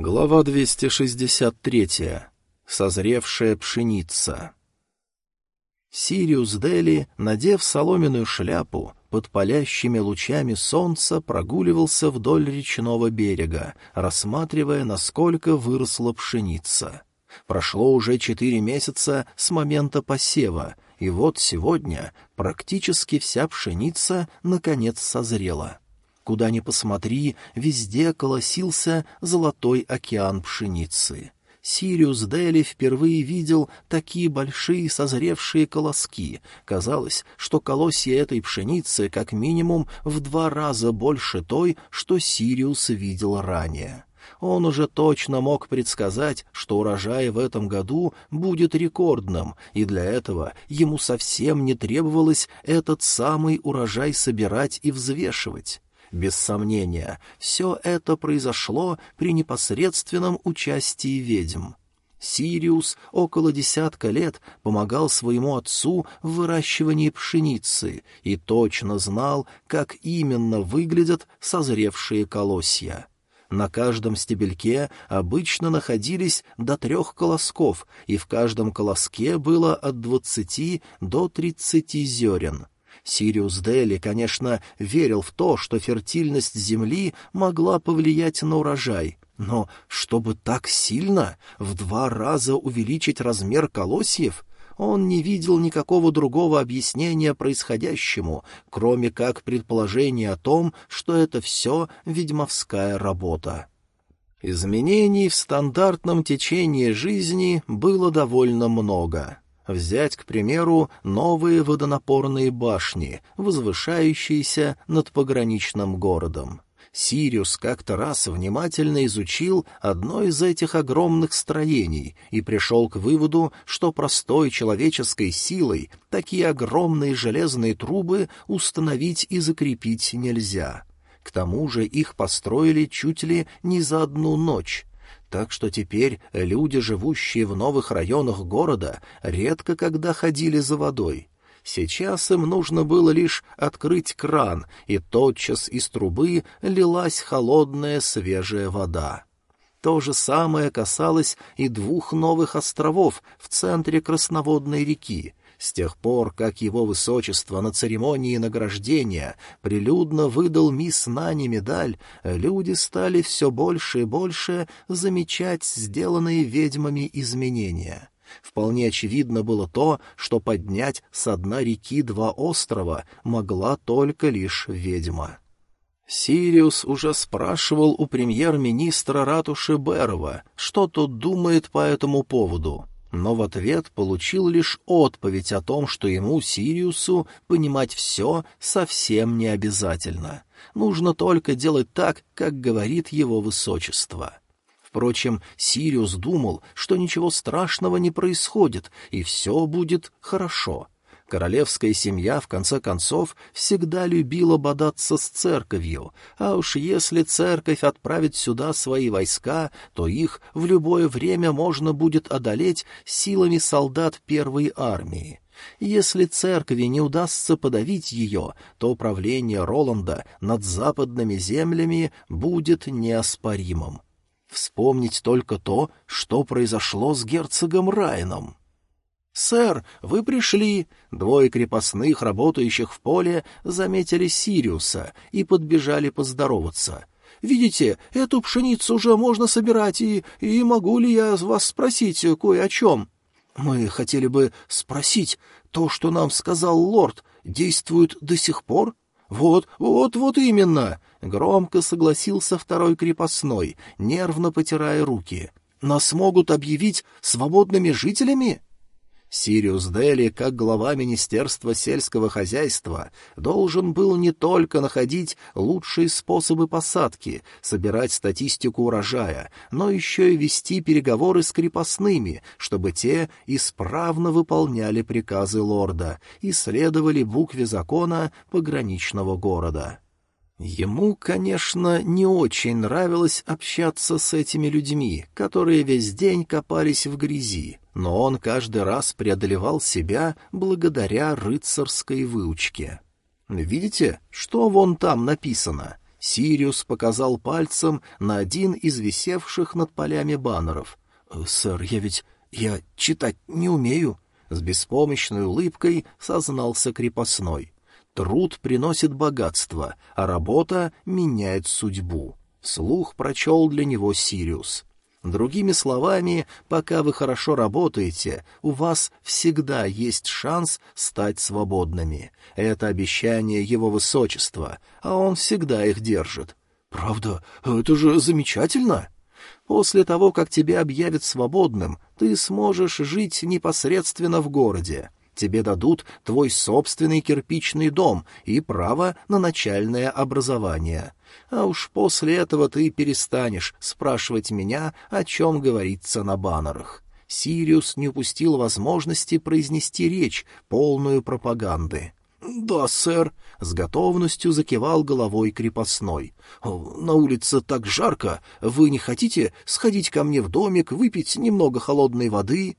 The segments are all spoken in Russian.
Глава 263. Созревшая пшеница. Сириус Дели, надев соломенную шляпу, под палящими лучами солнца прогуливался вдоль речного берега, рассматривая, насколько выросла пшеница. Прошло уже четыре месяца с момента посева, и вот сегодня практически вся пшеница наконец созрела. Куда ни посмотри, везде колосился золотой океан пшеницы. Сириус Дели впервые видел такие большие созревшие колоски. Казалось, что колосья этой пшеницы как минимум в два раза больше той, что Сириус видел ранее. Он уже точно мог предсказать, что урожай в этом году будет рекордным, и для этого ему совсем не требовалось этот самый урожай собирать и взвешивать. Без сомнения, все это произошло при непосредственном участии ведьм. Сириус около десятка лет помогал своему отцу в выращивании пшеницы и точно знал, как именно выглядят созревшие колосья. На каждом стебельке обычно находились до трех колосков, и в каждом колоске было от двадцати до тридцати зерен — Сириус Дели, конечно, верил в то, что фертильность земли могла повлиять на урожай, но чтобы так сильно, в два раза увеличить размер колосьев, он не видел никакого другого объяснения происходящему, кроме как предположения о том, что это все ведьмовская работа. Изменений в стандартном течении жизни было довольно много. Взять, к примеру, новые водонапорные башни, возвышающиеся над пограничным городом. Сириус как-то раз внимательно изучил одно из этих огромных строений и пришел к выводу, что простой человеческой силой такие огромные железные трубы установить и закрепить нельзя. К тому же их построили чуть ли не за одну ночь, так что теперь люди, живущие в новых районах города, редко когда ходили за водой. Сейчас им нужно было лишь открыть кран, и тотчас из трубы лилась холодная свежая вода. То же самое касалось и двух новых островов в центре Красноводной реки, с тех пор, как его высочество на церемонии награждения прилюдно выдал мисс Нани медаль, люди стали все больше и больше замечать сделанные ведьмами изменения. Вполне очевидно было то, что поднять с дна реки два острова могла только лишь ведьма. Сириус уже спрашивал у премьер-министра ратуши Берова, что тот думает по этому поводу но в ответ получил лишь отповедь о том, что ему, Сириусу, понимать все совсем не обязательно. Нужно только делать так, как говорит его высочество. Впрочем, Сириус думал, что ничего страшного не происходит, и все будет хорошо — Королевская семья, в конце концов, всегда любила бодаться с церковью, а уж если церковь отправит сюда свои войска, то их в любое время можно будет одолеть силами солдат первой армии. Если церкви не удастся подавить ее, то управление Роланда над западными землями будет неоспоримым. Вспомнить только то, что произошло с герцогом Райаном. «Сэр, вы пришли!» Двое крепостных, работающих в поле, заметили Сириуса и подбежали поздороваться. «Видите, эту пшеницу уже можно собирать, и, и могу ли я вас спросить кое о чем?» «Мы хотели бы спросить, то, что нам сказал лорд, действует до сих пор?» «Вот, вот, вот именно!» — громко согласился второй крепостной, нервно потирая руки. «Нас могут объявить свободными жителями?» Сириус Дели, как глава Министерства сельского хозяйства, должен был не только находить лучшие способы посадки, собирать статистику урожая, но еще и вести переговоры с крепостными, чтобы те исправно выполняли приказы лорда и следовали букве закона пограничного города. Ему, конечно, не очень нравилось общаться с этими людьми, которые весь день копались в грязи, но он каждый раз преодолевал себя благодаря рыцарской выучке. «Видите, что вон там написано?» Сириус показал пальцем на один из висевших над полями баннеров. «Э, «Сэр, я ведь... я читать не умею», — с беспомощной улыбкой сознался крепостной. «Труд приносит богатство, а работа меняет судьбу». Слух прочел для него Сириус. Другими словами, пока вы хорошо работаете, у вас всегда есть шанс стать свободными. Это обещание его высочества, а он всегда их держит. Правда, это же замечательно. После того, как тебя объявят свободным, ты сможешь жить непосредственно в городе. Тебе дадут твой собственный кирпичный дом и право на начальное образование. А уж после этого ты перестанешь спрашивать меня, о чем говорится на баннерах. Сириус не упустил возможности произнести речь, полную пропаганды. «Да, сэр», — с готовностью закивал головой крепостной. «На улице так жарко. Вы не хотите сходить ко мне в домик, выпить немного холодной воды?»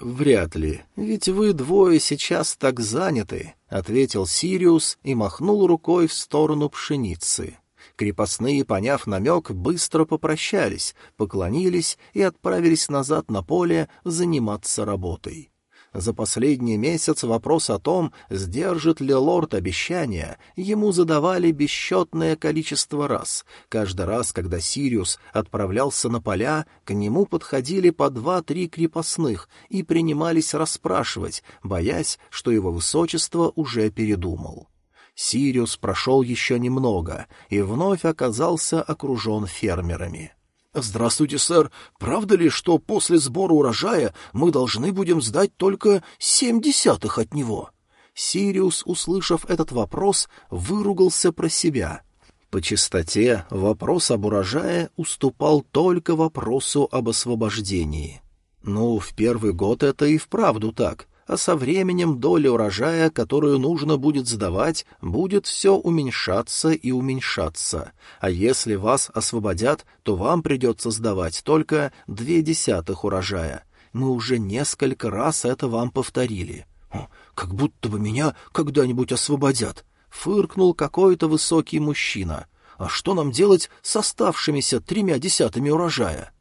«Вряд ли, ведь вы двое сейчас так заняты», — ответил Сириус и махнул рукой в сторону пшеницы. Крепостные, поняв намек, быстро попрощались, поклонились и отправились назад на поле заниматься работой. За последний месяц вопрос о том, сдержит ли лорд обещания, ему задавали бесчетное количество раз. Каждый раз, когда Сириус отправлялся на поля, к нему подходили по два-три крепостных и принимались расспрашивать, боясь, что его высочество уже передумал. Сириус прошел еще немного и вновь оказался окружен фермерами. — «Здравствуйте, сэр. Правда ли, что после сбора урожая мы должны будем сдать только семь десятых от него?» Сириус, услышав этот вопрос, выругался про себя. По чистоте вопрос об урожае уступал только вопросу об освобождении. Ну, в первый год это и вправду так а со временем доля урожая, которую нужно будет сдавать, будет все уменьшаться и уменьшаться. А если вас освободят, то вам придется сдавать только две десятых урожая. Мы уже несколько раз это вам повторили. «Как будто бы меня когда-нибудь освободят», — фыркнул какой-то высокий мужчина. «А что нам делать с оставшимися тремя десятыми урожая?»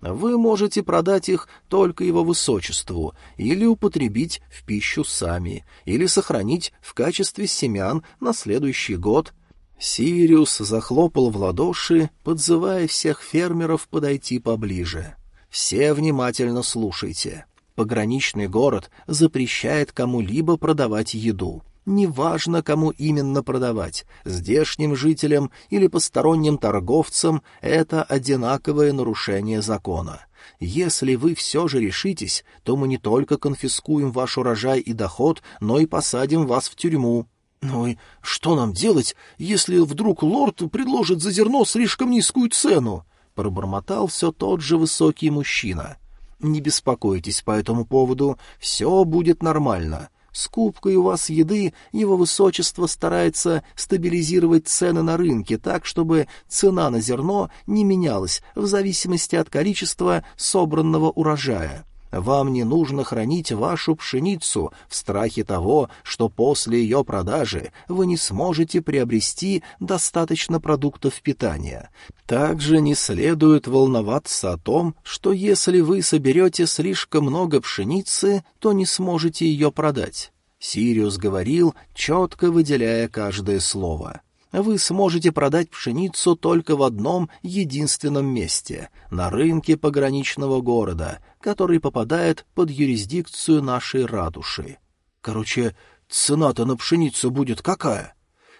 Вы можете продать их только его высочеству, или употребить в пищу сами, или сохранить в качестве семян на следующий год. Сириус захлопал в ладоши, подзывая всех фермеров подойти поближе. Все внимательно слушайте. Пограничный город запрещает кому-либо продавать еду. Неважно, кому именно продавать, здешним жителям или посторонним торговцам, это одинаковое нарушение закона. Если вы все же решитесь, то мы не только конфискуем ваш урожай и доход, но и посадим вас в тюрьму. Ну и что нам делать, если вдруг лорд предложит за зерно слишком низкую цену? Пробормотал все тот же высокий мужчина. Не беспокойтесь по этому поводу, все будет нормально. С кубкой у вас еды его высочество старается стабилизировать цены на рынке так, чтобы цена на зерно не менялась в зависимости от количества собранного урожая. Вам не нужно хранить вашу пшеницу в страхе того, что после ее продажи вы не сможете приобрести достаточно продуктов питания. Также не следует волноваться о том, что если вы соберете слишком много пшеницы, то не сможете ее продать. Сириус говорил, четко выделяя каждое слово вы сможете продать пшеницу только в одном единственном месте — на рынке пограничного города, который попадает под юрисдикцию нашей ратуши. Короче, цена-то на пшеницу будет какая?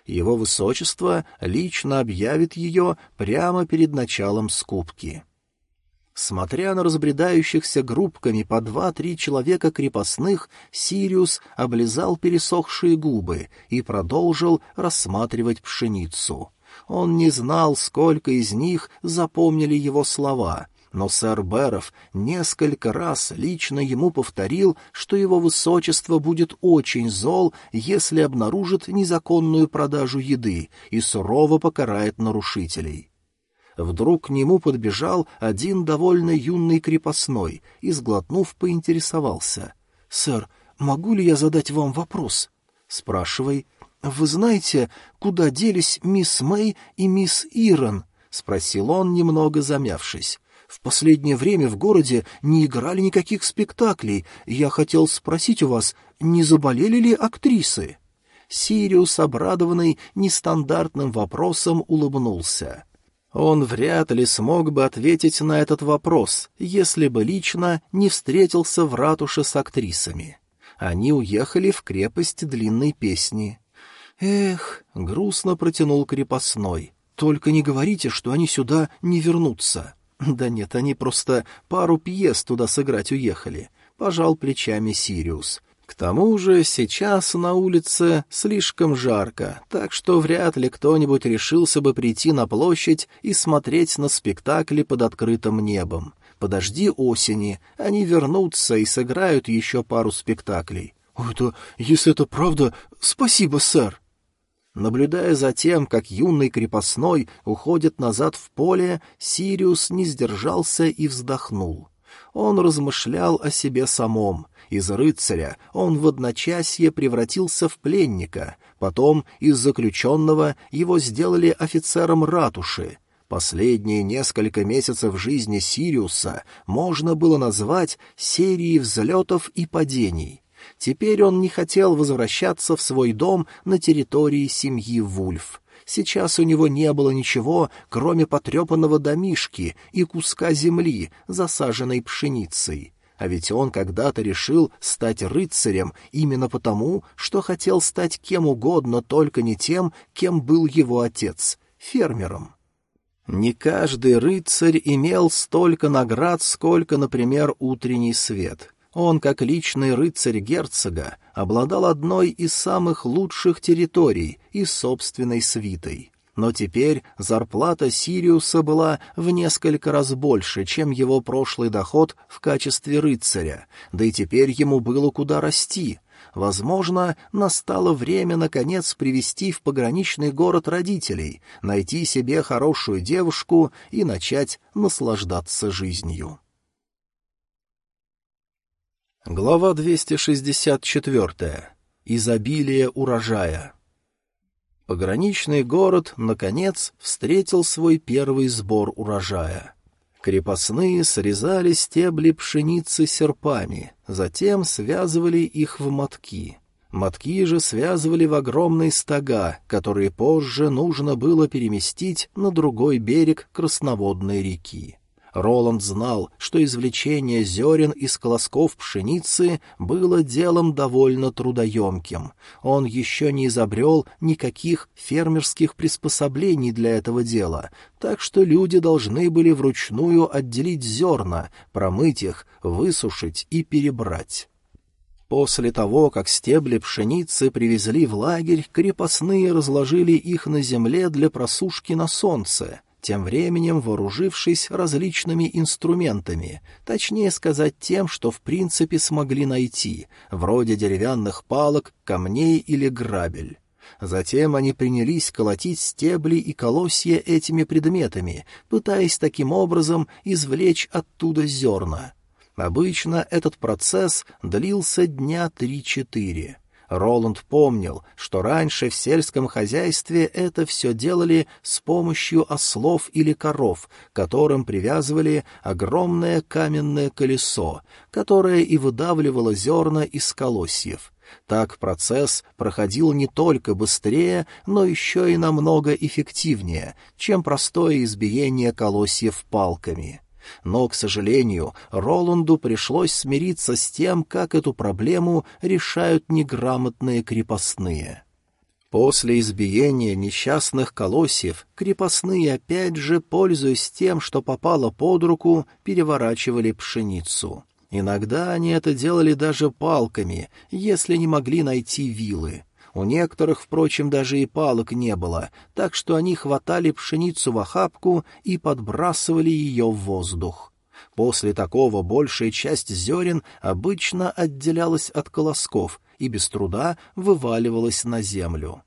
Его высочество лично объявит ее прямо перед началом скупки. Смотря на разбредающихся группками по два-три человека крепостных, Сириус облизал пересохшие губы и продолжил рассматривать пшеницу. Он не знал, сколько из них запомнили его слова, но сэр Беров несколько раз лично ему повторил, что его высочество будет очень зол, если обнаружит незаконную продажу еды и сурово покарает нарушителей. Вдруг к нему подбежал один довольно юный крепостной и, сглотнув, поинтересовался. — Сэр, могу ли я задать вам вопрос? — Спрашивай. — «Вы знаете, куда делись мисс Мэй и мисс Ирон?» — спросил он, немного замявшись. «В последнее время в городе не играли никаких спектаклей. Я хотел спросить у вас, не заболели ли актрисы?» Сириус, обрадованный нестандартным вопросом, улыбнулся. Он вряд ли смог бы ответить на этот вопрос, если бы лично не встретился в ратуше с актрисами. Они уехали в крепость длинной песни. «Эх», — грустно протянул крепостной, — «только не говорите, что они сюда не вернутся». «Да нет, они просто пару пьес туда сыграть уехали», — пожал плечами Сириус. К тому же сейчас на улице слишком жарко, так что вряд ли кто-нибудь решился бы прийти на площадь и смотреть на спектакли под открытым небом. Подожди осени, они вернутся и сыграют еще пару спектаклей. «Это, если это правда, спасибо, сэр!» Наблюдая за тем, как юный крепостной уходит назад в поле, Сириус не сдержался и вздохнул. Он размышлял о себе самом. Из рыцаря он в одночасье превратился в пленника, потом из заключенного его сделали офицером ратуши. Последние несколько месяцев жизни Сириуса можно было назвать серией взлетов и падений. Теперь он не хотел возвращаться в свой дом на территории семьи Вульф. Сейчас у него не было ничего, кроме потрепанного домишки и куска земли, засаженной пшеницей. А ведь он когда-то решил стать рыцарем именно потому, что хотел стать кем угодно, только не тем, кем был его отец — фермером. Не каждый рыцарь имел столько наград, сколько, например, утренний свет. Он, как личный рыцарь герцога, обладал одной из самых лучших территорий и собственной свитой. Но теперь зарплата Сириуса была в несколько раз больше, чем его прошлый доход в качестве рыцаря, да и теперь ему было куда расти. Возможно, настало время, наконец, привести в пограничный город родителей, найти себе хорошую девушку и начать наслаждаться жизнью. Глава 264. Изобилие урожая. Пограничный город, наконец, встретил свой первый сбор урожая. Крепостные срезали стебли пшеницы серпами, затем связывали их в мотки. Мотки же связывали в огромные стога, которые позже нужно было переместить на другой берег Красноводной реки. Роланд знал, что извлечение зерен из колосков пшеницы было делом довольно трудоемким. Он еще не изобрел никаких фермерских приспособлений для этого дела, так что люди должны были вручную отделить зерна, промыть их, высушить и перебрать. После того, как стебли пшеницы привезли в лагерь, крепостные разложили их на земле для просушки на солнце — тем временем вооружившись различными инструментами, точнее сказать тем, что в принципе смогли найти, вроде деревянных палок, камней или грабель. Затем они принялись колотить стебли и колосья этими предметами, пытаясь таким образом извлечь оттуда зерна. Обычно этот процесс длился дня три-четыре. Роланд помнил, что раньше в сельском хозяйстве это все делали с помощью ослов или коров, которым привязывали огромное каменное колесо, которое и выдавливало зерна из колосьев. Так процесс проходил не только быстрее, но еще и намного эффективнее, чем простое избиение колосьев палками. Но, к сожалению, Роланду пришлось смириться с тем, как эту проблему решают неграмотные крепостные. После избиения несчастных колосьев крепостные опять же, пользуясь тем, что попало под руку, переворачивали пшеницу. Иногда они это делали даже палками, если не могли найти вилы. У некоторых, впрочем, даже и палок не было, так что они хватали пшеницу в охапку и подбрасывали ее в воздух. После такого большая часть зерен обычно отделялась от колосков и без труда вываливалась на землю.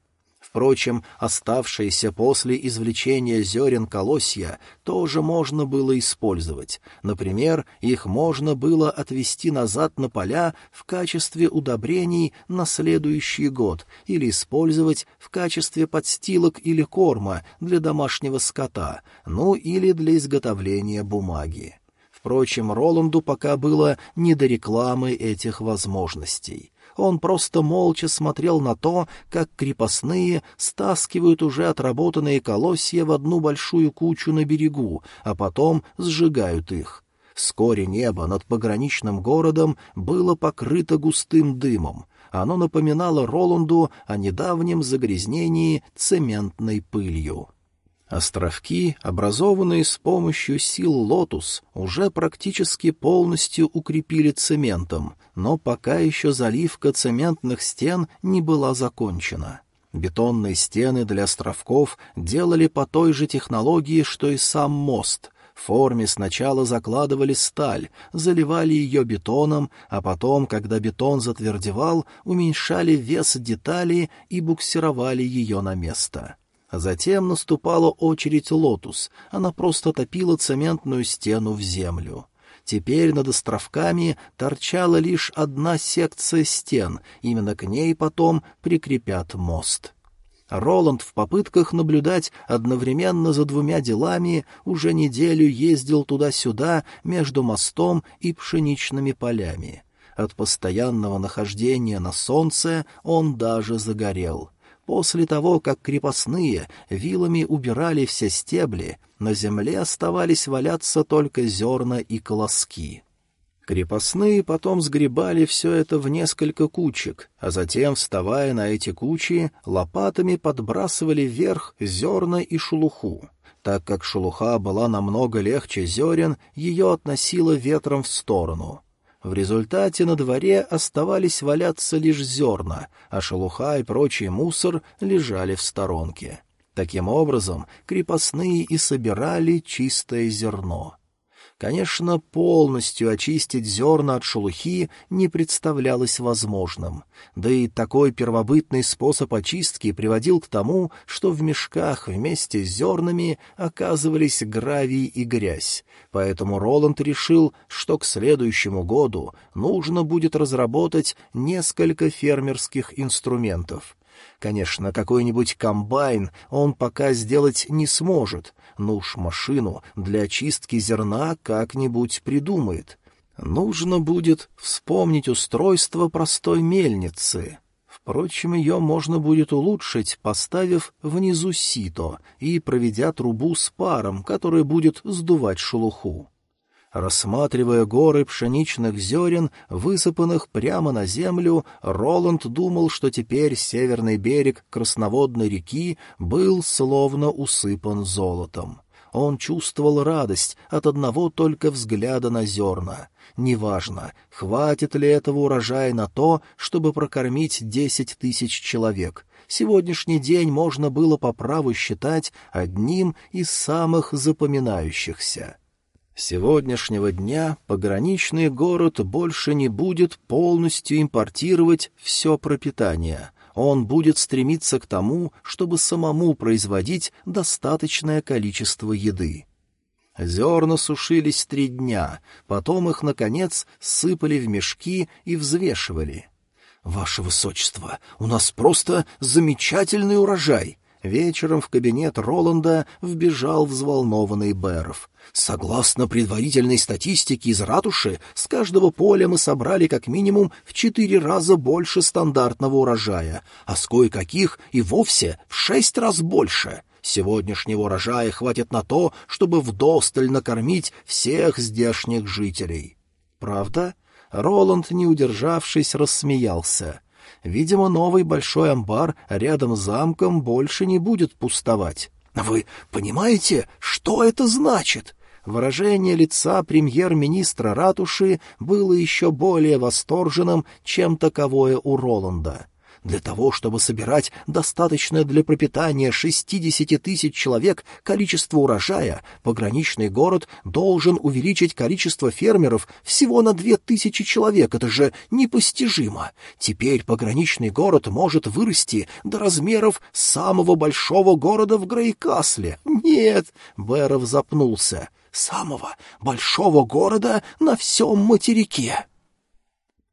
Впрочем, оставшиеся после извлечения зерен колосья тоже можно было использовать. Например, их можно было отвести назад на поля в качестве удобрений на следующий год или использовать в качестве подстилок или корма для домашнего скота, ну или для изготовления бумаги. Впрочем, Роланду пока было не до рекламы этих возможностей. Он просто молча смотрел на то, как крепостные стаскивают уже отработанные колосья в одну большую кучу на берегу, а потом сжигают их. Вскоре небо над пограничным городом было покрыто густым дымом. Оно напоминало Роланду о недавнем загрязнении цементной пылью. Островки, образованные с помощью сил «Лотус», уже практически полностью укрепили цементом, но пока еще заливка цементных стен не была закончена. Бетонные стены для островков делали по той же технологии, что и сам мост. В форме сначала закладывали сталь, заливали ее бетоном, а потом, когда бетон затвердевал, уменьшали вес детали и буксировали ее на место. Затем наступала очередь «Лотус», она просто топила цементную стену в землю. Теперь над островками торчала лишь одна секция стен, именно к ней потом прикрепят мост. Роланд в попытках наблюдать одновременно за двумя делами уже неделю ездил туда-сюда между мостом и пшеничными полями. От постоянного нахождения на солнце он даже загорел — После того, как крепостные вилами убирали все стебли, на земле оставались валяться только зерна и колоски. Крепостные потом сгребали все это в несколько кучек, а затем, вставая на эти кучи, лопатами подбрасывали вверх зерна и шелуху. Так как шелуха была намного легче зерен, ее относило ветром в сторону — в результате на дворе оставались валяться лишь зерна, а шелуха и прочий мусор лежали в сторонке. Таким образом, крепостные и собирали чистое зерно. Конечно, полностью очистить зерна от шелухи не представлялось возможным. Да и такой первобытный способ очистки приводил к тому, что в мешках вместе с зернами оказывались гравий и грязь. Поэтому Роланд решил, что к следующему году нужно будет разработать несколько фермерских инструментов — Конечно, какой-нибудь комбайн он пока сделать не сможет, но уж машину для очистки зерна как-нибудь придумает. Нужно будет вспомнить устройство простой мельницы. Впрочем, ее можно будет улучшить, поставив внизу сито и проведя трубу с паром, который будет сдувать шелуху. Рассматривая горы пшеничных зерен, высыпанных прямо на землю, Роланд думал, что теперь северный берег Красноводной реки был словно усыпан золотом. Он чувствовал радость от одного только взгляда на зерна. Неважно, хватит ли этого урожая на то, чтобы прокормить десять тысяч человек. Сегодняшний день можно было по праву считать одним из самых запоминающихся сегодняшнего дня пограничный город больше не будет полностью импортировать все пропитание. Он будет стремиться к тому, чтобы самому производить достаточное количество еды. Зерна сушились три дня, потом их, наконец, сыпали в мешки и взвешивали. — Ваше Высочество, у нас просто замечательный урожай! Вечером в кабинет Роланда вбежал взволнованный Беров. Согласно предварительной статистике из ратуши, с каждого поля мы собрали как минимум в четыре раза больше стандартного урожая, а с кое-каких и вовсе в шесть раз больше. Сегодняшнего урожая хватит на то, чтобы вдосталь накормить всех здешних жителей. Правда? Роланд, не удержавшись, рассмеялся. Видимо, новый большой амбар рядом с замком больше не будет пустовать. «Вы понимаете, что это значит?» Выражение лица премьер-министра ратуши было еще более восторженным, чем таковое у Роланда. Для того, чтобы собирать достаточное для пропитания 60 тысяч человек количество урожая, пограничный город должен увеличить количество фермеров всего на две тысячи человек. Это же непостижимо. Теперь пограничный город может вырасти до размеров самого большого города в Грейкасле. Нет, Бэров запнулся. Самого большого города на всем материке.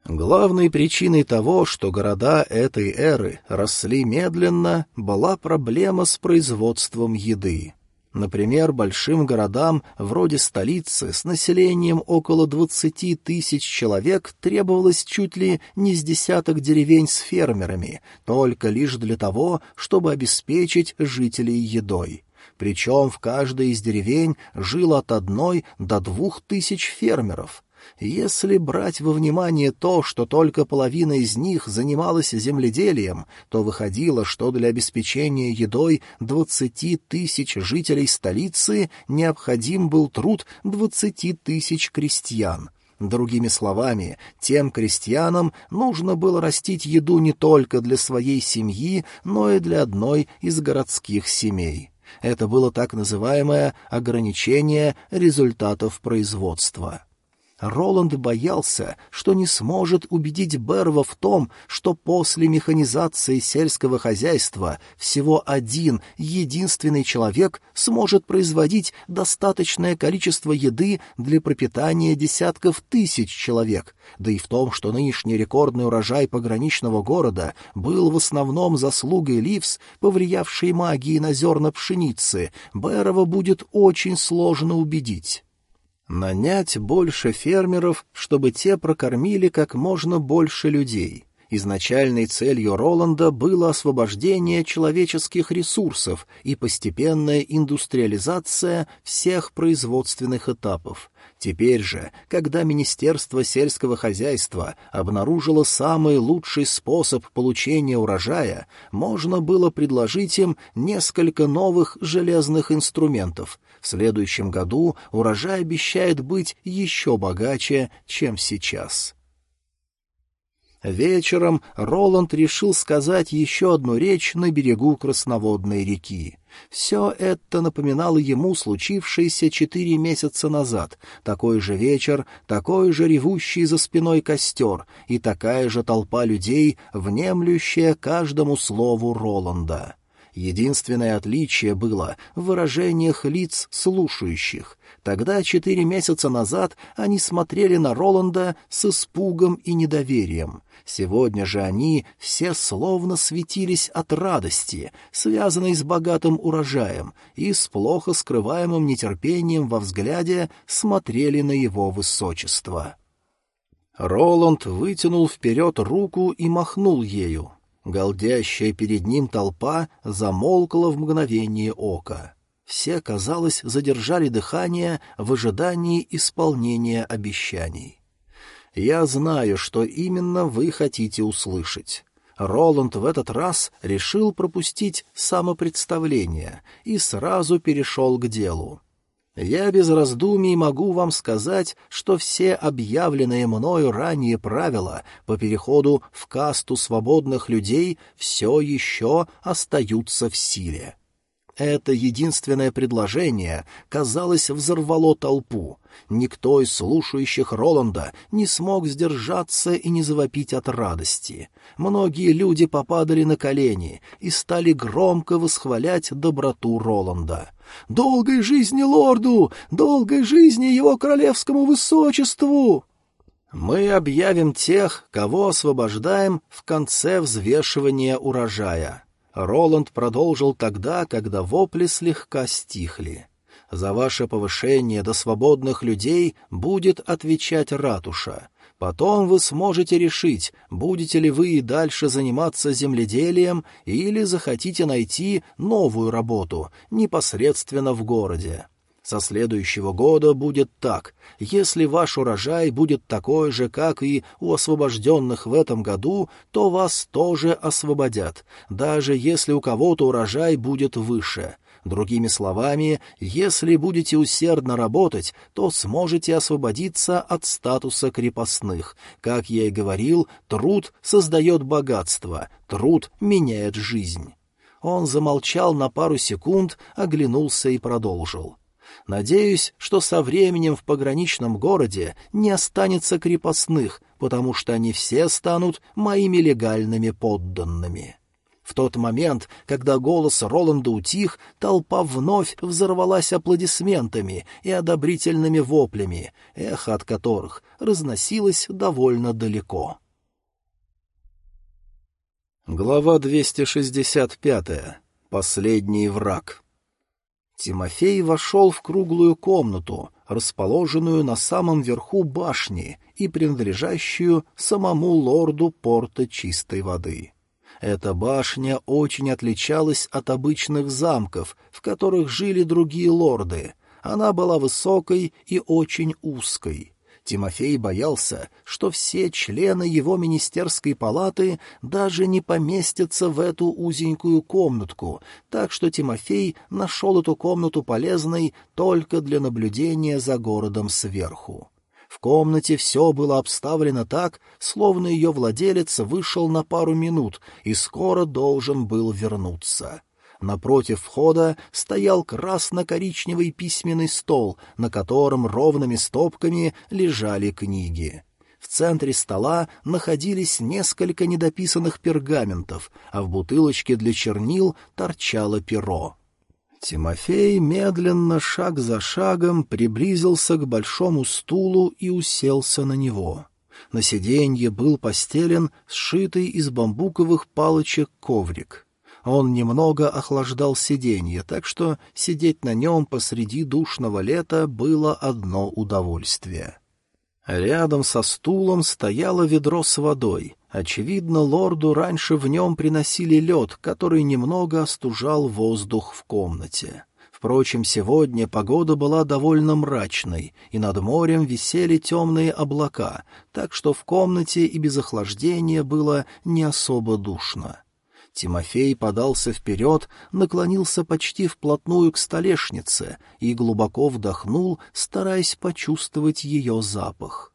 Главной причиной того, что города этой эры росли медленно, была проблема с производством еды. Например, большим городам, вроде столицы, с населением около двадцати тысяч человек требовалось чуть ли не с десяток деревень с фермерами, только лишь для того, чтобы обеспечить жителей едой. Причем в каждой из деревень жило от одной до двух тысяч фермеров. Если брать во внимание то, что только половина из них занималась земледелием, то выходило, что для обеспечения едой двадцати тысяч жителей столицы необходим был труд двадцати тысяч крестьян. Другими словами, тем крестьянам нужно было растить еду не только для своей семьи, но и для одной из городских семей. Это было так называемое ограничение результатов производства. Роланд боялся, что не сможет убедить Берва в том, что после механизации сельского хозяйства всего один, единственный человек сможет производить достаточное количество еды для пропитания десятков тысяч человек, да и в том, что нынешний рекордный урожай пограничного города был в основном заслугой Ливс, повлиявшей магией на зерна пшеницы, Берова будет очень сложно убедить. Нанять больше фермеров, чтобы те прокормили как можно больше людей. Изначальной целью Роланда было освобождение человеческих ресурсов и постепенная индустриализация всех производственных этапов. Теперь же, когда Министерство сельского хозяйства обнаружило самый лучший способ получения урожая, можно было предложить им несколько новых железных инструментов, в следующем году урожай обещает быть еще богаче, чем сейчас. Вечером Роланд решил сказать еще одну речь на берегу Красноводной реки. Все это напоминало ему случившееся четыре месяца назад. Такой же вечер, такой же ревущий за спиной костер и такая же толпа людей, внемлющая каждому слову Роланда. Единственное отличие было в выражениях лиц слушающих. Тогда, четыре месяца назад, они смотрели на Роланда с испугом и недоверием. Сегодня же они все словно светились от радости, связанной с богатым урожаем, и с плохо скрываемым нетерпением во взгляде смотрели на его высочество. Роланд вытянул вперед руку и махнул ею. Голдящая перед ним толпа замолкла в мгновение ока. Все, казалось, задержали дыхание в ожидании исполнения обещаний. «Я знаю, что именно вы хотите услышать». Роланд в этот раз решил пропустить самопредставление и сразу перешел к делу. Я без раздумий могу вам сказать, что все объявленные мною ранее правила по переходу в касту свободных людей все еще остаются в силе. Это единственное предложение, казалось, взорвало толпу. Никто из слушающих Роланда не смог сдержаться и не завопить от радости. Многие люди попадали на колени и стали громко восхвалять доброту Роланда. «Долгой жизни лорду! Долгой жизни его королевскому высочеству!» Мы объявим тех, кого освобождаем в конце взвешивания урожая. Роланд продолжил тогда, когда вопли слегка стихли. «За ваше повышение до свободных людей будет отвечать ратуша. Потом вы сможете решить, будете ли вы и дальше заниматься земледелием или захотите найти новую работу непосредственно в городе. Со следующего года будет так. Если ваш урожай будет такой же, как и у освобожденных в этом году, то вас тоже освободят, даже если у кого-то урожай будет выше. Другими словами, если будете усердно работать, то сможете освободиться от статуса крепостных. Как я и говорил, труд создает богатство, труд меняет жизнь. Он замолчал на пару секунд, оглянулся и продолжил. Надеюсь, что со временем в пограничном городе не останется крепостных, потому что они все станут моими легальными подданными. В тот момент, когда голос Роланда утих, толпа вновь взорвалась аплодисментами и одобрительными воплями, эхо от которых разносилось довольно далеко. Глава 265. Последний враг. Тимофей вошел в круглую комнату, расположенную на самом верху башни и принадлежащую самому лорду порта чистой воды. Эта башня очень отличалась от обычных замков, в которых жили другие лорды. Она была высокой и очень узкой. Тимофей боялся, что все члены его министерской палаты даже не поместятся в эту узенькую комнатку, так что Тимофей нашел эту комнату полезной только для наблюдения за городом сверху. В комнате все было обставлено так, словно ее владелец вышел на пару минут и скоро должен был вернуться. Напротив входа стоял красно-коричневый письменный стол, на котором ровными стопками лежали книги. В центре стола находились несколько недописанных пергаментов, а в бутылочке для чернил торчало перо. Тимофей медленно, шаг за шагом, приблизился к большому стулу и уселся на него. На сиденье был постелен сшитый из бамбуковых палочек коврик. Он немного охлаждал сиденье, так что сидеть на нем посреди душного лета было одно удовольствие. Рядом со стулом стояло ведро с водой. Очевидно, лорду раньше в нем приносили лед, который немного остужал воздух в комнате. Впрочем, сегодня погода была довольно мрачной, и над морем висели темные облака, так что в комнате и без охлаждения было не особо душно. Тимофей подался вперед, наклонился почти вплотную к столешнице и глубоко вдохнул, стараясь почувствовать ее запах.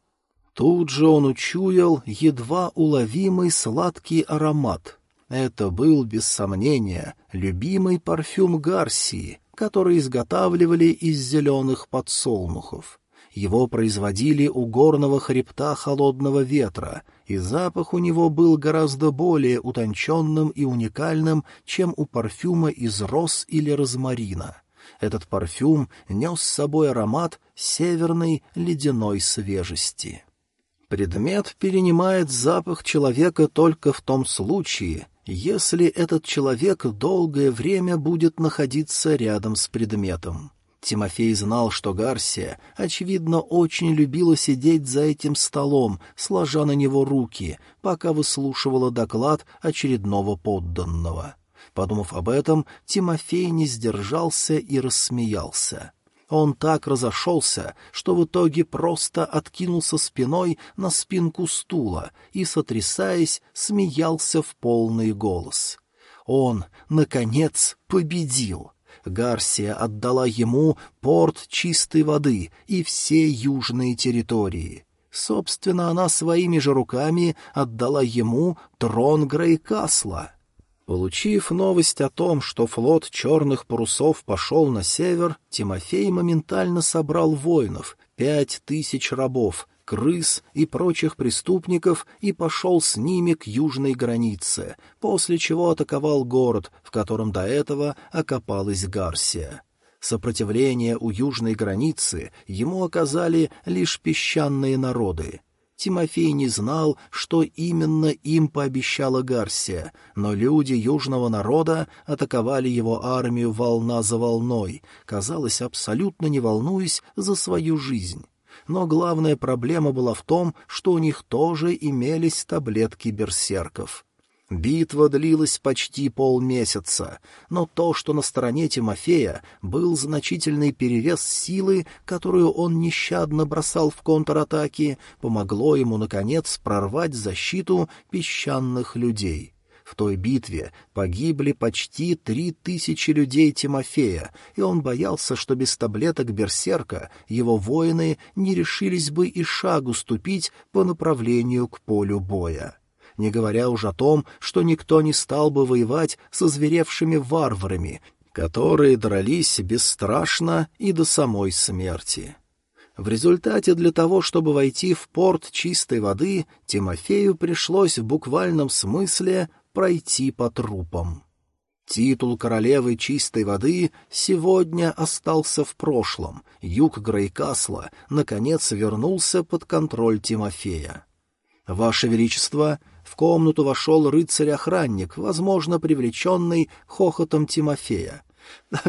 Тут же он учуял едва уловимый сладкий аромат. Это был, без сомнения, любимый парфюм Гарсии, который изготавливали из зеленых подсолнухов. Его производили у горного хребта холодного ветра, и запах у него был гораздо более утонченным и уникальным, чем у парфюма из роз или розмарина. Этот парфюм нес с собой аромат северной ледяной свежести. Предмет перенимает запах человека только в том случае, если этот человек долгое время будет находиться рядом с предметом. Тимофей знал, что Гарсия, очевидно, очень любила сидеть за этим столом, сложа на него руки, пока выслушивала доклад очередного подданного. Подумав об этом, Тимофей не сдержался и рассмеялся. Он так разошелся, что в итоге просто откинулся спиной на спинку стула и, сотрясаясь, смеялся в полный голос. Он, наконец, победил. Гарсия отдала ему порт чистой воды и все южные территории. Собственно, она своими же руками отдала ему трон Грейкасла. Получив новость о том, что флот черных парусов пошел на север, Тимофей моментально собрал воинов, пять тысяч рабов, крыс и прочих преступников и пошел с ними к южной границе, после чего атаковал город, в котором до этого окопалась Гарсия. Сопротивление у южной границы ему оказали лишь песчаные народы. Тимофей не знал, что именно им пообещала Гарсия, но люди южного народа атаковали его армию волна за волной, казалось, абсолютно не волнуясь за свою жизнь но главная проблема была в том, что у них тоже имелись таблетки берсерков. Битва длилась почти полмесяца, но то, что на стороне Тимофея был значительный перевес силы, которую он нещадно бросал в контратаки, помогло ему, наконец, прорвать защиту песчаных людей. В той битве погибли почти три тысячи людей Тимофея, и он боялся, что без таблеток берсерка его воины не решились бы и шагу ступить по направлению к полю боя. Не говоря уж о том, что никто не стал бы воевать со зверевшими варварами, которые дрались бесстрашно и до самой смерти. В результате для того, чтобы войти в порт чистой воды, Тимофею пришлось в буквальном смысле пройти по трупам. Титул королевы чистой воды сегодня остался в прошлом. Юг Грейкасла наконец вернулся под контроль Тимофея. «Ваше Величество!» В комнату вошел рыцарь-охранник, возможно, привлеченный хохотом Тимофея.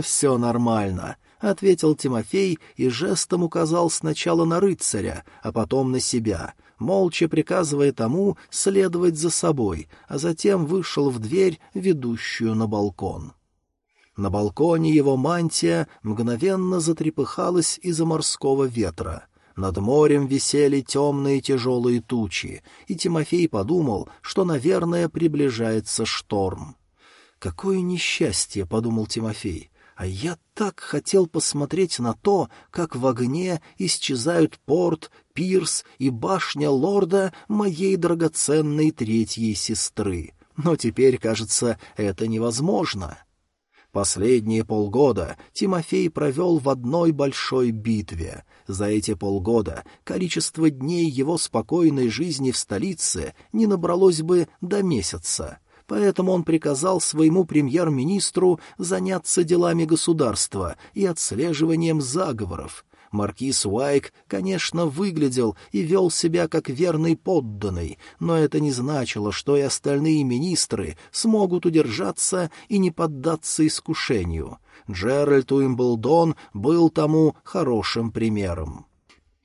«Все нормально ответил Тимофей и жестом указал сначала на рыцаря, а потом на себя, молча приказывая тому следовать за собой, а затем вышел в дверь, ведущую на балкон. На балконе его мантия мгновенно затрепыхалась из-за морского ветра. Над морем висели темные тяжелые тучи, и Тимофей подумал, что, наверное, приближается шторм. «Какое несчастье!» — подумал Тимофей. А я так хотел посмотреть на то, как в огне исчезают порт, пирс и башня лорда моей драгоценной третьей сестры. Но теперь, кажется, это невозможно. Последние полгода Тимофей провел в одной большой битве. За эти полгода количество дней его спокойной жизни в столице не набралось бы до месяца поэтому он приказал своему премьер-министру заняться делами государства и отслеживанием заговоров. Маркиз Уайк, конечно, выглядел и вел себя как верный подданный, но это не значило, что и остальные министры смогут удержаться и не поддаться искушению. Джеральд Уимблдон был тому хорошим примером.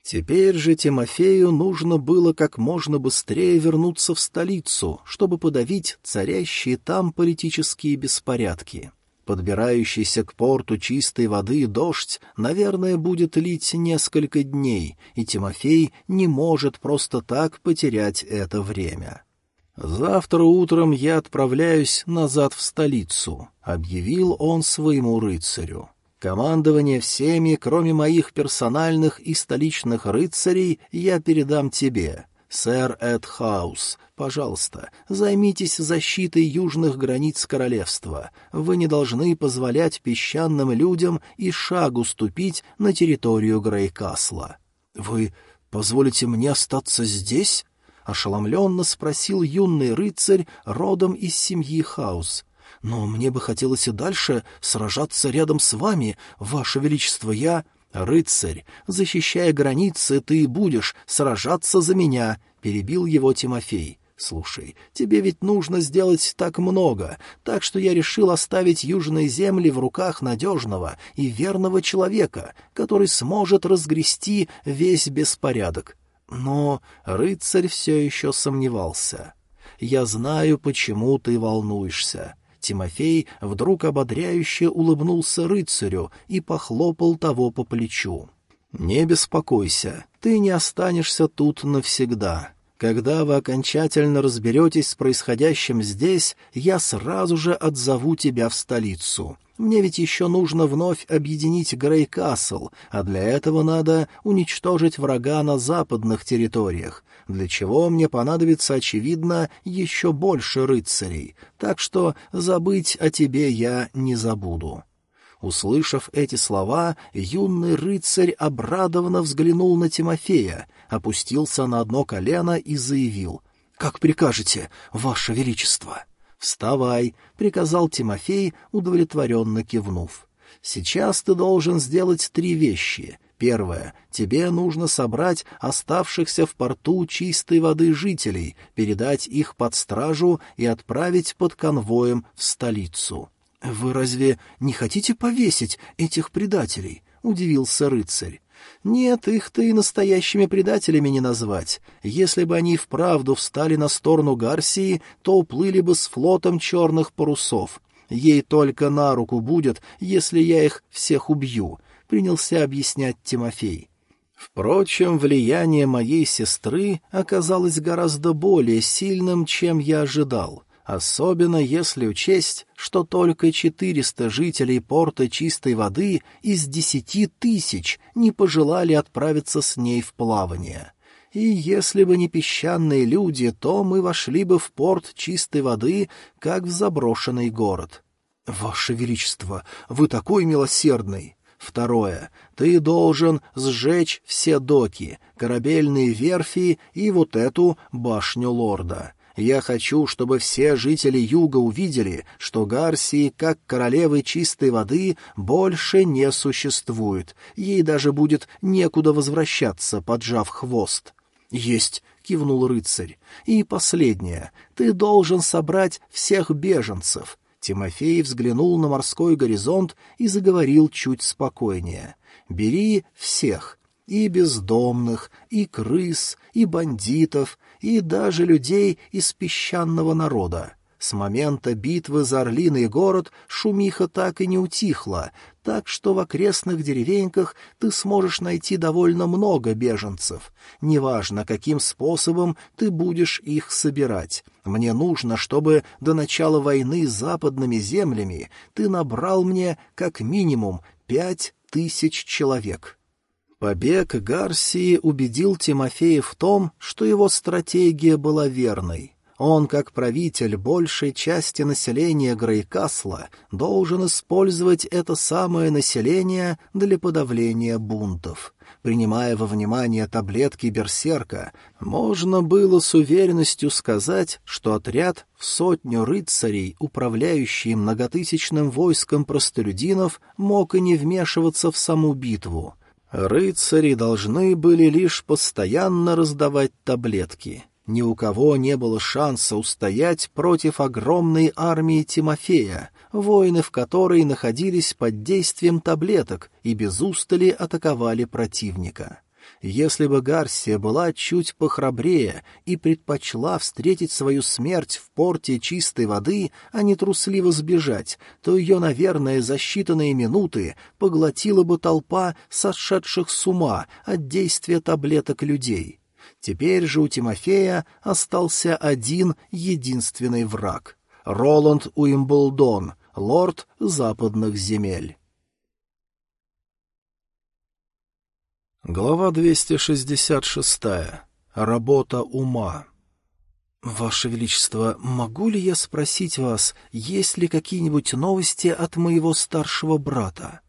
Теперь же Тимофею нужно было как можно быстрее вернуться в столицу, чтобы подавить царящие там политические беспорядки. Подбирающийся к порту чистой воды дождь, наверное, будет лить несколько дней, и Тимофей не может просто так потерять это время. «Завтра утром я отправляюсь назад в столицу», — объявил он своему рыцарю. Командование всеми, кроме моих персональных и столичных рыцарей, я передам тебе. Сэр Эд Хаус, пожалуйста, займитесь защитой южных границ королевства. Вы не должны позволять песчаным людям и шагу ступить на территорию Грейкасла. — Вы позволите мне остаться здесь? — ошеломленно спросил юный рыцарь родом из семьи Хаус. Но мне бы хотелось и дальше сражаться рядом с вами, ваше величество, я... «Рыцарь, защищая границы, ты будешь сражаться за меня», — перебил его Тимофей. «Слушай, тебе ведь нужно сделать так много, так что я решил оставить южные земли в руках надежного и верного человека, который сможет разгрести весь беспорядок». Но рыцарь все еще сомневался. «Я знаю, почему ты волнуешься. Тимофей вдруг ободряюще улыбнулся рыцарю и похлопал того по плечу. «Не беспокойся, ты не останешься тут навсегда. Когда вы окончательно разберетесь с происходящим здесь, я сразу же отзову тебя в столицу. Мне ведь еще нужно вновь объединить Грейкасл, а для этого надо уничтожить врага на западных территориях, для чего мне понадобится, очевидно, еще больше рыцарей, так что забыть о тебе я не забуду». Услышав эти слова, юный рыцарь обрадованно взглянул на Тимофея, опустился на одно колено и заявил «Как прикажете, ваше величество!» «Вставай!» — приказал Тимофей, удовлетворенно кивнув. «Сейчас ты должен сделать три вещи. Первое. Тебе нужно собрать оставшихся в порту чистой воды жителей, передать их под стражу и отправить под конвоем в столицу. — Вы разве не хотите повесить этих предателей? — удивился рыцарь. — Нет, их-то и настоящими предателями не назвать. Если бы они вправду встали на сторону Гарсии, то уплыли бы с флотом черных парусов. Ей только на руку будет, если я их всех убью принялся объяснять Тимофей. Впрочем, влияние моей сестры оказалось гораздо более сильным, чем я ожидал. Особенно если учесть, что только четыреста жителей порта чистой воды из десяти тысяч не пожелали отправиться с ней в плавание. И если бы не песчаные люди, то мы вошли бы в порт чистой воды, как в заброшенный город. Ваше Величество, вы такой милосердный! Второе. Ты должен сжечь все доки, корабельные верфи и вот эту башню лорда. Я хочу, чтобы все жители юга увидели, что Гарсии, как королевы чистой воды, больше не существует. Ей даже будет некуда возвращаться, поджав хвост. «Есть», — кивнул рыцарь. «И последнее. Ты должен собрать всех беженцев. Тимофей взглянул на морской горизонт и заговорил чуть спокойнее. «Бери всех, и бездомных, и крыс, и бандитов, и даже людей из песчаного народа. С момента битвы за Орлиный город шумиха так и не утихла, так что в окрестных деревеньках ты сможешь найти довольно много беженцев. Неважно, каким способом ты будешь их собирать. Мне нужно, чтобы до начала войны с западными землями ты набрал мне как минимум пять тысяч человек». Побег Гарсии убедил Тимофея в том, что его стратегия была верной. Он, как правитель большей части населения Грейкасла, должен использовать это самое население для подавления бунтов. Принимая во внимание таблетки берсерка, можно было с уверенностью сказать, что отряд в сотню рыцарей, управляющий многотысячным войском простолюдинов, мог и не вмешиваться в саму битву. Рыцари должны были лишь постоянно раздавать таблетки. Ни у кого не было шанса устоять против огромной армии Тимофея, воины в которой находились под действием таблеток и без устали атаковали противника. Если бы Гарсия была чуть похрабрее и предпочла встретить свою смерть в порте чистой воды, а не трусливо сбежать, то ее, наверное, за считанные минуты поглотила бы толпа сошедших с ума от действия таблеток людей. Теперь же у Тимофея остался один единственный враг — Роланд Уимблдон, лорд западных земель. Глава 266. Работа ума. «Ваше Величество, могу ли я спросить вас, есть ли какие-нибудь новости от моего старшего брата?»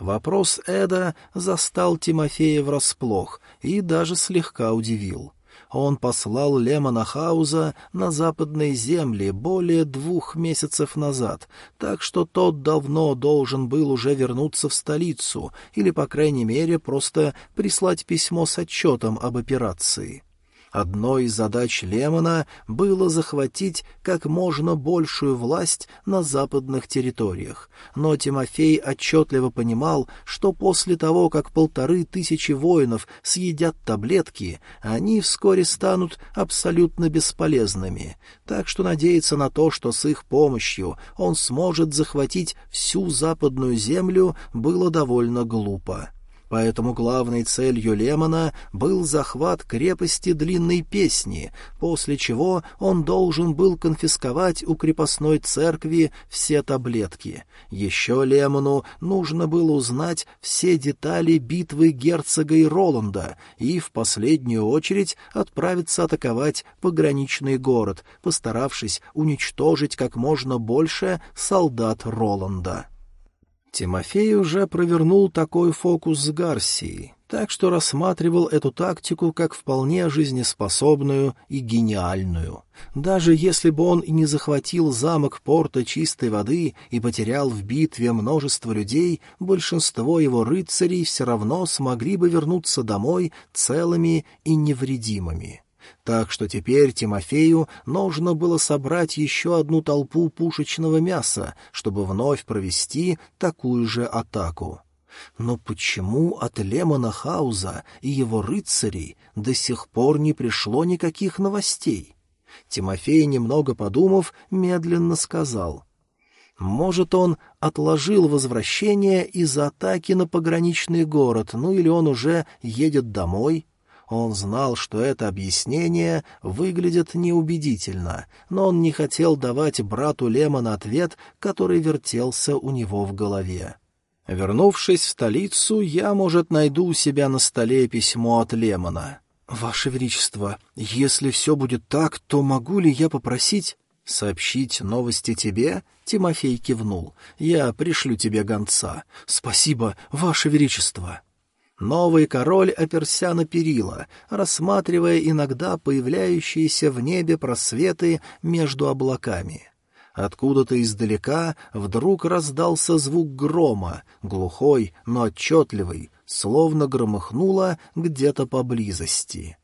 Вопрос Эда застал Тимофея врасплох и даже слегка удивил. Он послал Лемона Хауза на западные земли более двух месяцев назад, так что тот давно должен был уже вернуться в столицу или, по крайней мере, просто прислать письмо с отчетом об операции. Одной из задач Лемона было захватить как можно большую власть на западных территориях, но Тимофей отчетливо понимал, что после того, как полторы тысячи воинов съедят таблетки, они вскоре станут абсолютно бесполезными, так что надеяться на то, что с их помощью он сможет захватить всю западную землю, было довольно глупо поэтому главной целью Лемона был захват крепости Длинной Песни, после чего он должен был конфисковать у крепостной церкви все таблетки. Еще Лемону нужно было узнать все детали битвы герцога и Роланда и в последнюю очередь отправиться атаковать пограничный город, постаравшись уничтожить как можно больше солдат Роланда. Тимофей уже провернул такой фокус с Гарсией, так что рассматривал эту тактику как вполне жизнеспособную и гениальную. Даже если бы он и не захватил замок порта чистой воды и потерял в битве множество людей, большинство его рыцарей все равно смогли бы вернуться домой целыми и невредимыми так что теперь Тимофею нужно было собрать еще одну толпу пушечного мяса, чтобы вновь провести такую же атаку. Но почему от Лемона Хауза и его рыцарей до сих пор не пришло никаких новостей? Тимофей, немного подумав, медленно сказал. Может, он отложил возвращение из-за атаки на пограничный город, ну или он уже едет домой? Он знал, что это объяснение выглядит неубедительно, но он не хотел давать брату Лемона ответ, который вертелся у него в голове. Вернувшись в столицу, я, может, найду у себя на столе письмо от Лемона. «Ваше Величество, если все будет так, то могу ли я попросить...» «Сообщить новости тебе?» — Тимофей кивнул. «Я пришлю тебе гонца. Спасибо, Ваше Величество!» Новый король оперся на перила, рассматривая иногда появляющиеся в небе просветы между облаками. Откуда-то издалека вдруг раздался звук грома, глухой, но отчетливый, словно громыхнуло где-то поблизости.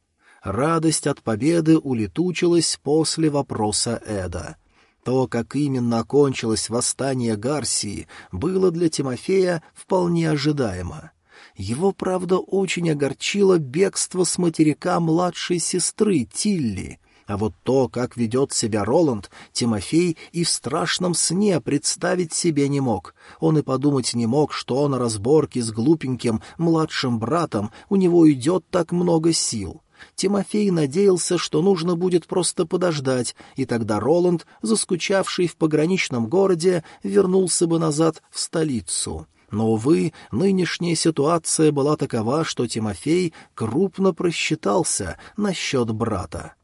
Радость от победы улетучилась после вопроса Эда. То, как именно окончилось восстание Гарсии, было для Тимофея вполне ожидаемо. Его, правда, очень огорчило бегство с материка младшей сестры Тилли, а вот то, как ведет себя Роланд, Тимофей и в страшном сне представить себе не мог. Он и подумать не мог, что на разборке с глупеньким младшим братом у него идет так много сил. Тимофей надеялся, что нужно будет просто подождать, и тогда Роланд, заскучавший в пограничном городе, вернулся бы назад в столицу. Но, увы, нынешняя ситуация была такова, что Тимофей крупно просчитался насчет брата.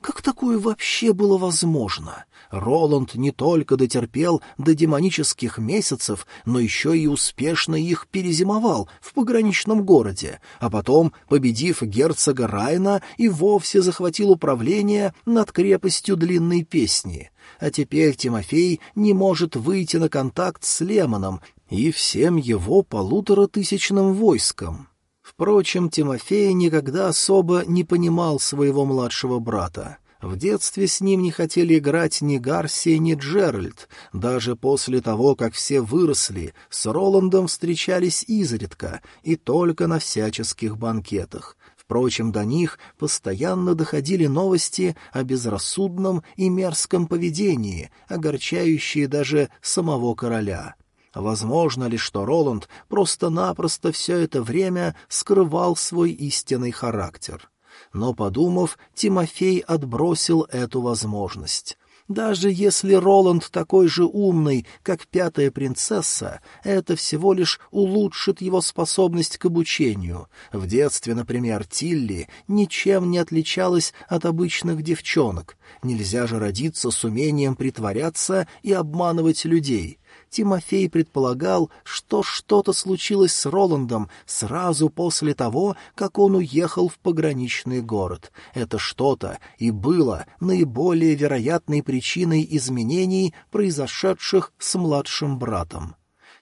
Как такое вообще было возможно? Роланд не только дотерпел до демонических месяцев, но еще и успешно их перезимовал в пограничном городе, а потом, победив герцога Райна, и вовсе захватил управление над крепостью Длинной Песни. А теперь Тимофей не может выйти на контакт с Лемоном и всем его полуторатысячным войском. Впрочем, Тимофей никогда особо не понимал своего младшего брата. В детстве с ним не хотели играть ни Гарсия, ни Джеральд. Даже после того, как все выросли, с Роландом встречались изредка и только на всяческих банкетах. Впрочем, до них постоянно доходили новости о безрассудном и мерзком поведении, огорчающие даже самого короля. Возможно ли, что Роланд просто-напросто все это время скрывал свой истинный характер? Но, подумав, Тимофей отбросил эту возможность. Даже если Роланд такой же умный, как пятая принцесса, это всего лишь улучшит его способность к обучению. В детстве, например, Тилли ничем не отличалась от обычных девчонок. Нельзя же родиться с умением притворяться и обманывать людей. Тимофей предполагал, что что-то случилось с Роландом сразу после того, как он уехал в пограничный город. Это что-то и было наиболее вероятной причиной изменений, произошедших с младшим братом.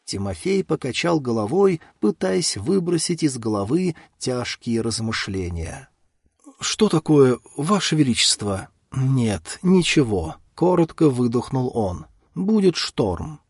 Тимофей покачал головой, пытаясь выбросить из головы тяжкие размышления. «Что такое, Ваше Величество?» «Нет, ничего», — коротко выдохнул он. «Будет шторм».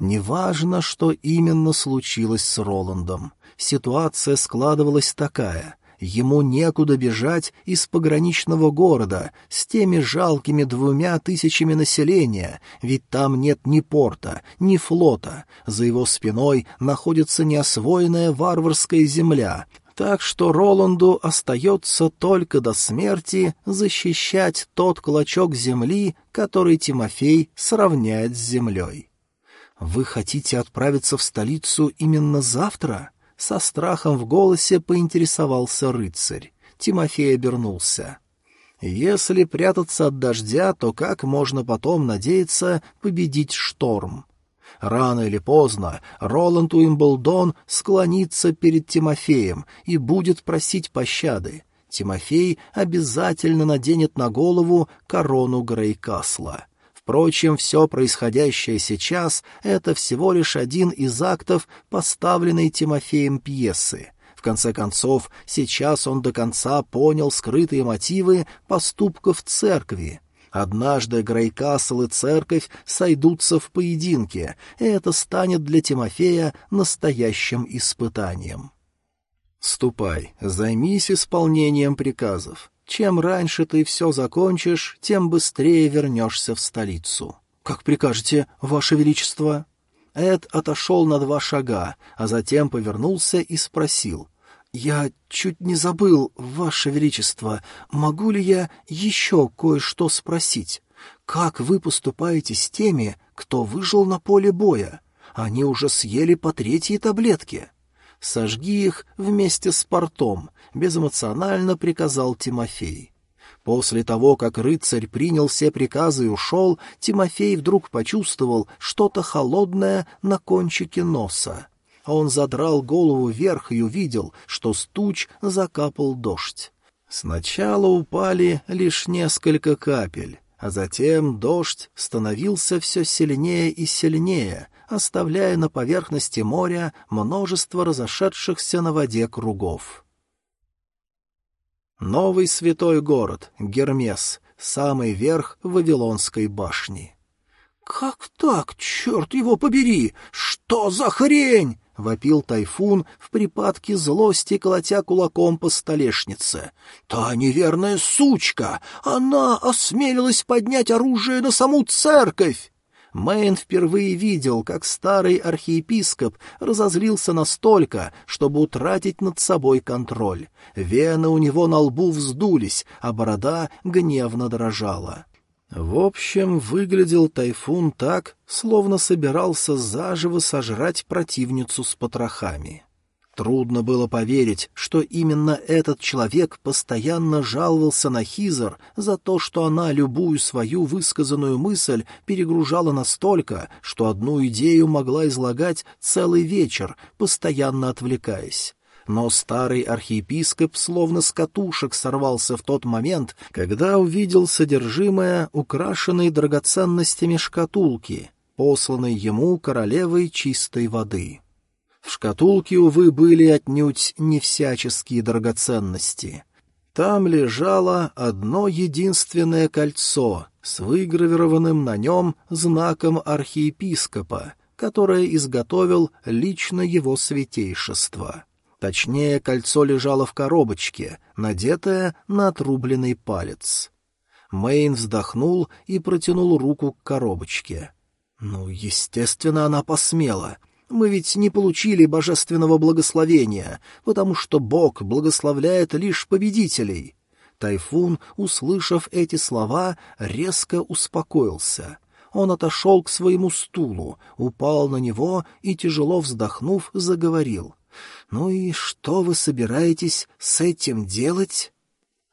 Неважно, что именно случилось с Роландом. Ситуация складывалась такая. Ему некуда бежать из пограничного города с теми жалкими двумя тысячами населения, ведь там нет ни порта, ни флота. За его спиной находится неосвоенная варварская земля, так что Роланду остается только до смерти защищать тот клочок земли, который Тимофей сравняет с землей. «Вы хотите отправиться в столицу именно завтра?» Со страхом в голосе поинтересовался рыцарь. Тимофей обернулся. «Если прятаться от дождя, то как можно потом надеяться победить шторм?» Рано или поздно Роланд Уимблдон склонится перед Тимофеем и будет просить пощады. Тимофей обязательно наденет на голову корону Грейкасла. Впрочем, все происходящее сейчас — это всего лишь один из актов поставленной Тимофеем пьесы. В конце концов, сейчас он до конца понял скрытые мотивы поступков церкви. Однажды Грейкасл и церковь сойдутся в поединке, и это станет для Тимофея настоящим испытанием. «Ступай, займись исполнением приказов. Чем раньше ты все закончишь, тем быстрее вернешься в столицу. — Как прикажете, Ваше Величество? Эд отошел на два шага, а затем повернулся и спросил. «Я чуть не забыл, Ваше Величество, могу ли я еще кое-что спросить? Как вы поступаете с теми, кто выжил на поле боя? Они уже съели по третьей таблетке». «Сожги их вместе с портом», — безэмоционально приказал Тимофей. После того, как рыцарь принял все приказы и ушел, Тимофей вдруг почувствовал что-то холодное на кончике носа. Он задрал голову вверх и увидел, что с туч закапал дождь. Сначала упали лишь несколько капель, а затем дождь становился все сильнее и сильнее, оставляя на поверхности моря множество разошедшихся на воде кругов. Новый святой город, Гермес, самый верх Вавилонской башни. «Как так, черт его побери? Что за хрень?» — вопил Тайфун в припадке злости, колотя кулаком по столешнице. «Та неверная сучка! Она осмелилась поднять оружие на саму церковь!» Мэйн впервые видел, как старый архиепископ разозлился настолько, чтобы утратить над собой контроль. Вены у него на лбу вздулись, а борода гневно дрожала. В общем, выглядел тайфун так, словно собирался заживо сожрать противницу с потрохами. Трудно было поверить, что именно этот человек постоянно жаловался на Хизер за то, что она любую свою высказанную мысль перегружала настолько, что одну идею могла излагать целый вечер, постоянно отвлекаясь. Но старый архиепископ словно с катушек сорвался в тот момент, когда увидел содержимое украшенной драгоценностями шкатулки, посланной ему королевой чистой воды. В шкатулке, увы, были отнюдь не всяческие драгоценности. Там лежало одно единственное кольцо с выгравированным на нем знаком архиепископа, которое изготовил лично его святейшество. Точнее, кольцо лежало в коробочке, надетое на отрубленный палец. Мэйн вздохнул и протянул руку к коробочке. Ну, естественно, она посмела — мы ведь не получили божественного благословения, потому что Бог благословляет лишь победителей. Тайфун, услышав эти слова, резко успокоился. Он отошел к своему стулу, упал на него и, тяжело вздохнув, заговорил. «Ну и что вы собираетесь с этим делать?»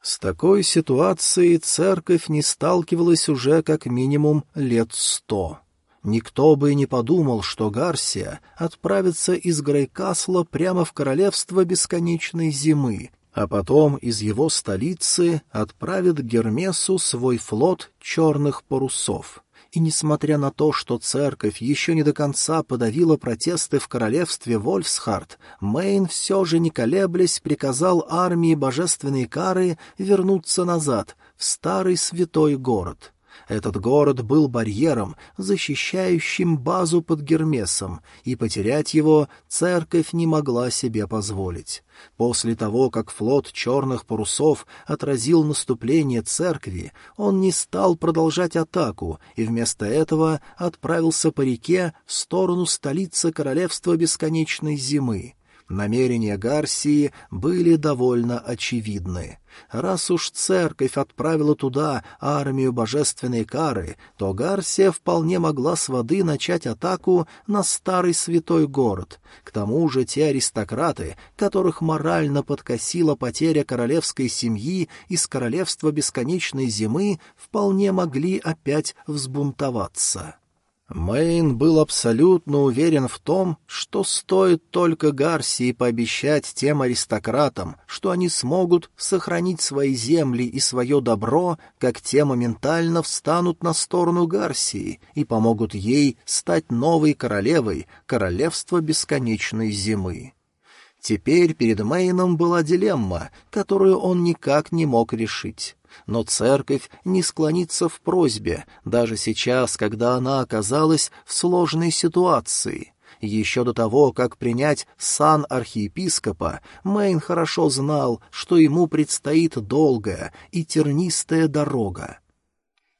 С такой ситуацией церковь не сталкивалась уже как минимум лет сто. Никто бы и не подумал, что Гарсия отправится из Грейкасла прямо в королевство бесконечной зимы, а потом из его столицы отправит Гермесу свой флот черных парусов. И несмотря на то, что церковь еще не до конца подавила протесты в королевстве Вольфсхард, Мейн все же не колеблясь приказал армии божественной кары вернуться назад, в старый святой город — этот город был барьером, защищающим базу под Гермесом, и потерять его церковь не могла себе позволить. После того, как флот черных парусов отразил наступление церкви, он не стал продолжать атаку и вместо этого отправился по реке в сторону столицы королевства бесконечной зимы. Намерения Гарсии были довольно очевидны. Раз уж церковь отправила туда армию божественной кары, то Гарсия вполне могла с воды начать атаку на старый святой город. К тому же те аристократы, которых морально подкосила потеря королевской семьи из королевства бесконечной зимы, вполне могли опять взбунтоваться. Мэйн был абсолютно уверен в том, что стоит только Гарсии пообещать тем аристократам, что они смогут сохранить свои земли и свое добро, как те моментально встанут на сторону Гарсии и помогут ей стать новой королевой королевства бесконечной зимы. Теперь перед Мэйном была дилемма, которую он никак не мог решить. Но церковь не склонится в просьбе, даже сейчас, когда она оказалась в сложной ситуации. Еще до того, как принять сан архиепископа, Мэйн хорошо знал, что ему предстоит долгая и тернистая дорога.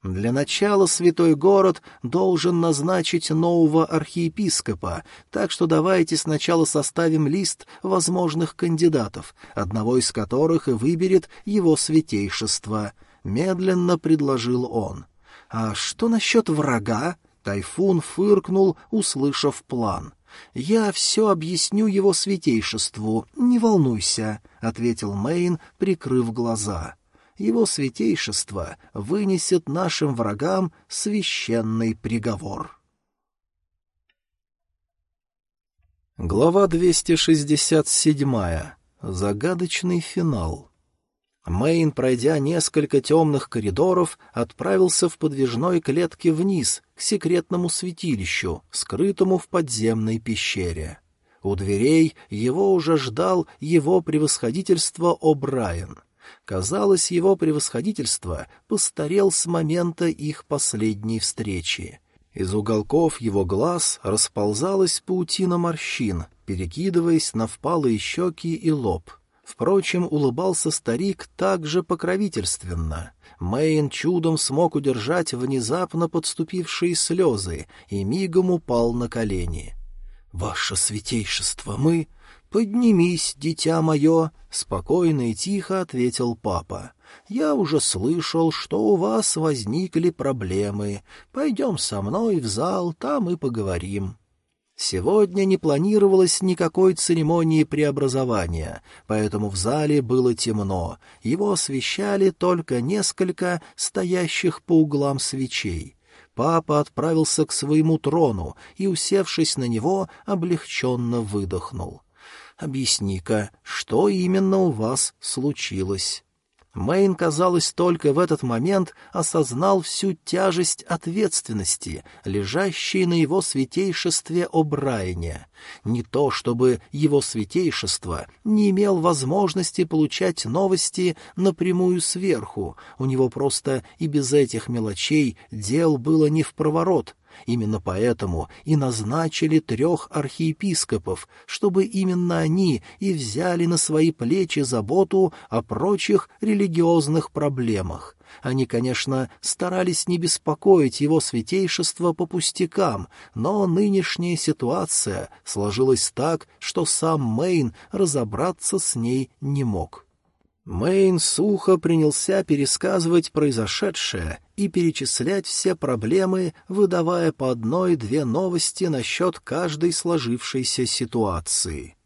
Для начала святой город должен назначить нового архиепископа, так что давайте сначала составим лист возможных кандидатов, одного из которых и выберет его святейшество», — медленно предложил он. «А что насчет врага?» — Тайфун фыркнул, услышав план. «Я все объясню его святейшеству, не волнуйся», — ответил Мэйн, прикрыв глаза его святейшество вынесет нашим врагам священный приговор. Глава 267. Загадочный финал. Мэйн, пройдя несколько темных коридоров, отправился в подвижной клетке вниз, к секретному святилищу, скрытому в подземной пещере. У дверей его уже ждал его превосходительство О'Брайен — Казалось, его превосходительство постарел с момента их последней встречи. Из уголков его глаз расползалась паутина морщин, перекидываясь на впалые щеки и лоб. Впрочем, улыбался старик также покровительственно. Мэйн чудом смог удержать внезапно подступившие слезы и мигом упал на колени. — Ваше святейшество, мы... «Поднимись, дитя мое», — спокойно и тихо ответил папа. «Я уже слышал, что у вас возникли проблемы. Пойдем со мной в зал, там и поговорим». Сегодня не планировалось никакой церемонии преобразования, поэтому в зале было темно, его освещали только несколько стоящих по углам свечей. Папа отправился к своему трону и, усевшись на него, облегченно выдохнул. Объясни-ка, что именно у вас случилось?» Мэйн, казалось, только в этот момент осознал всю тяжесть ответственности, лежащей на его святейшестве О'Брайене. Не то, чтобы его святейшество не имел возможности получать новости напрямую сверху, у него просто и без этих мелочей дел было не в проворот, Именно поэтому и назначили трех архиепископов, чтобы именно они и взяли на свои плечи заботу о прочих религиозных проблемах. Они, конечно, старались не беспокоить его святейшество по пустякам, но нынешняя ситуация сложилась так, что сам Мэйн разобраться с ней не мог. Мэйн сухо принялся пересказывать произошедшее и перечислять все проблемы, выдавая по одной-две новости насчет каждой сложившейся ситуации.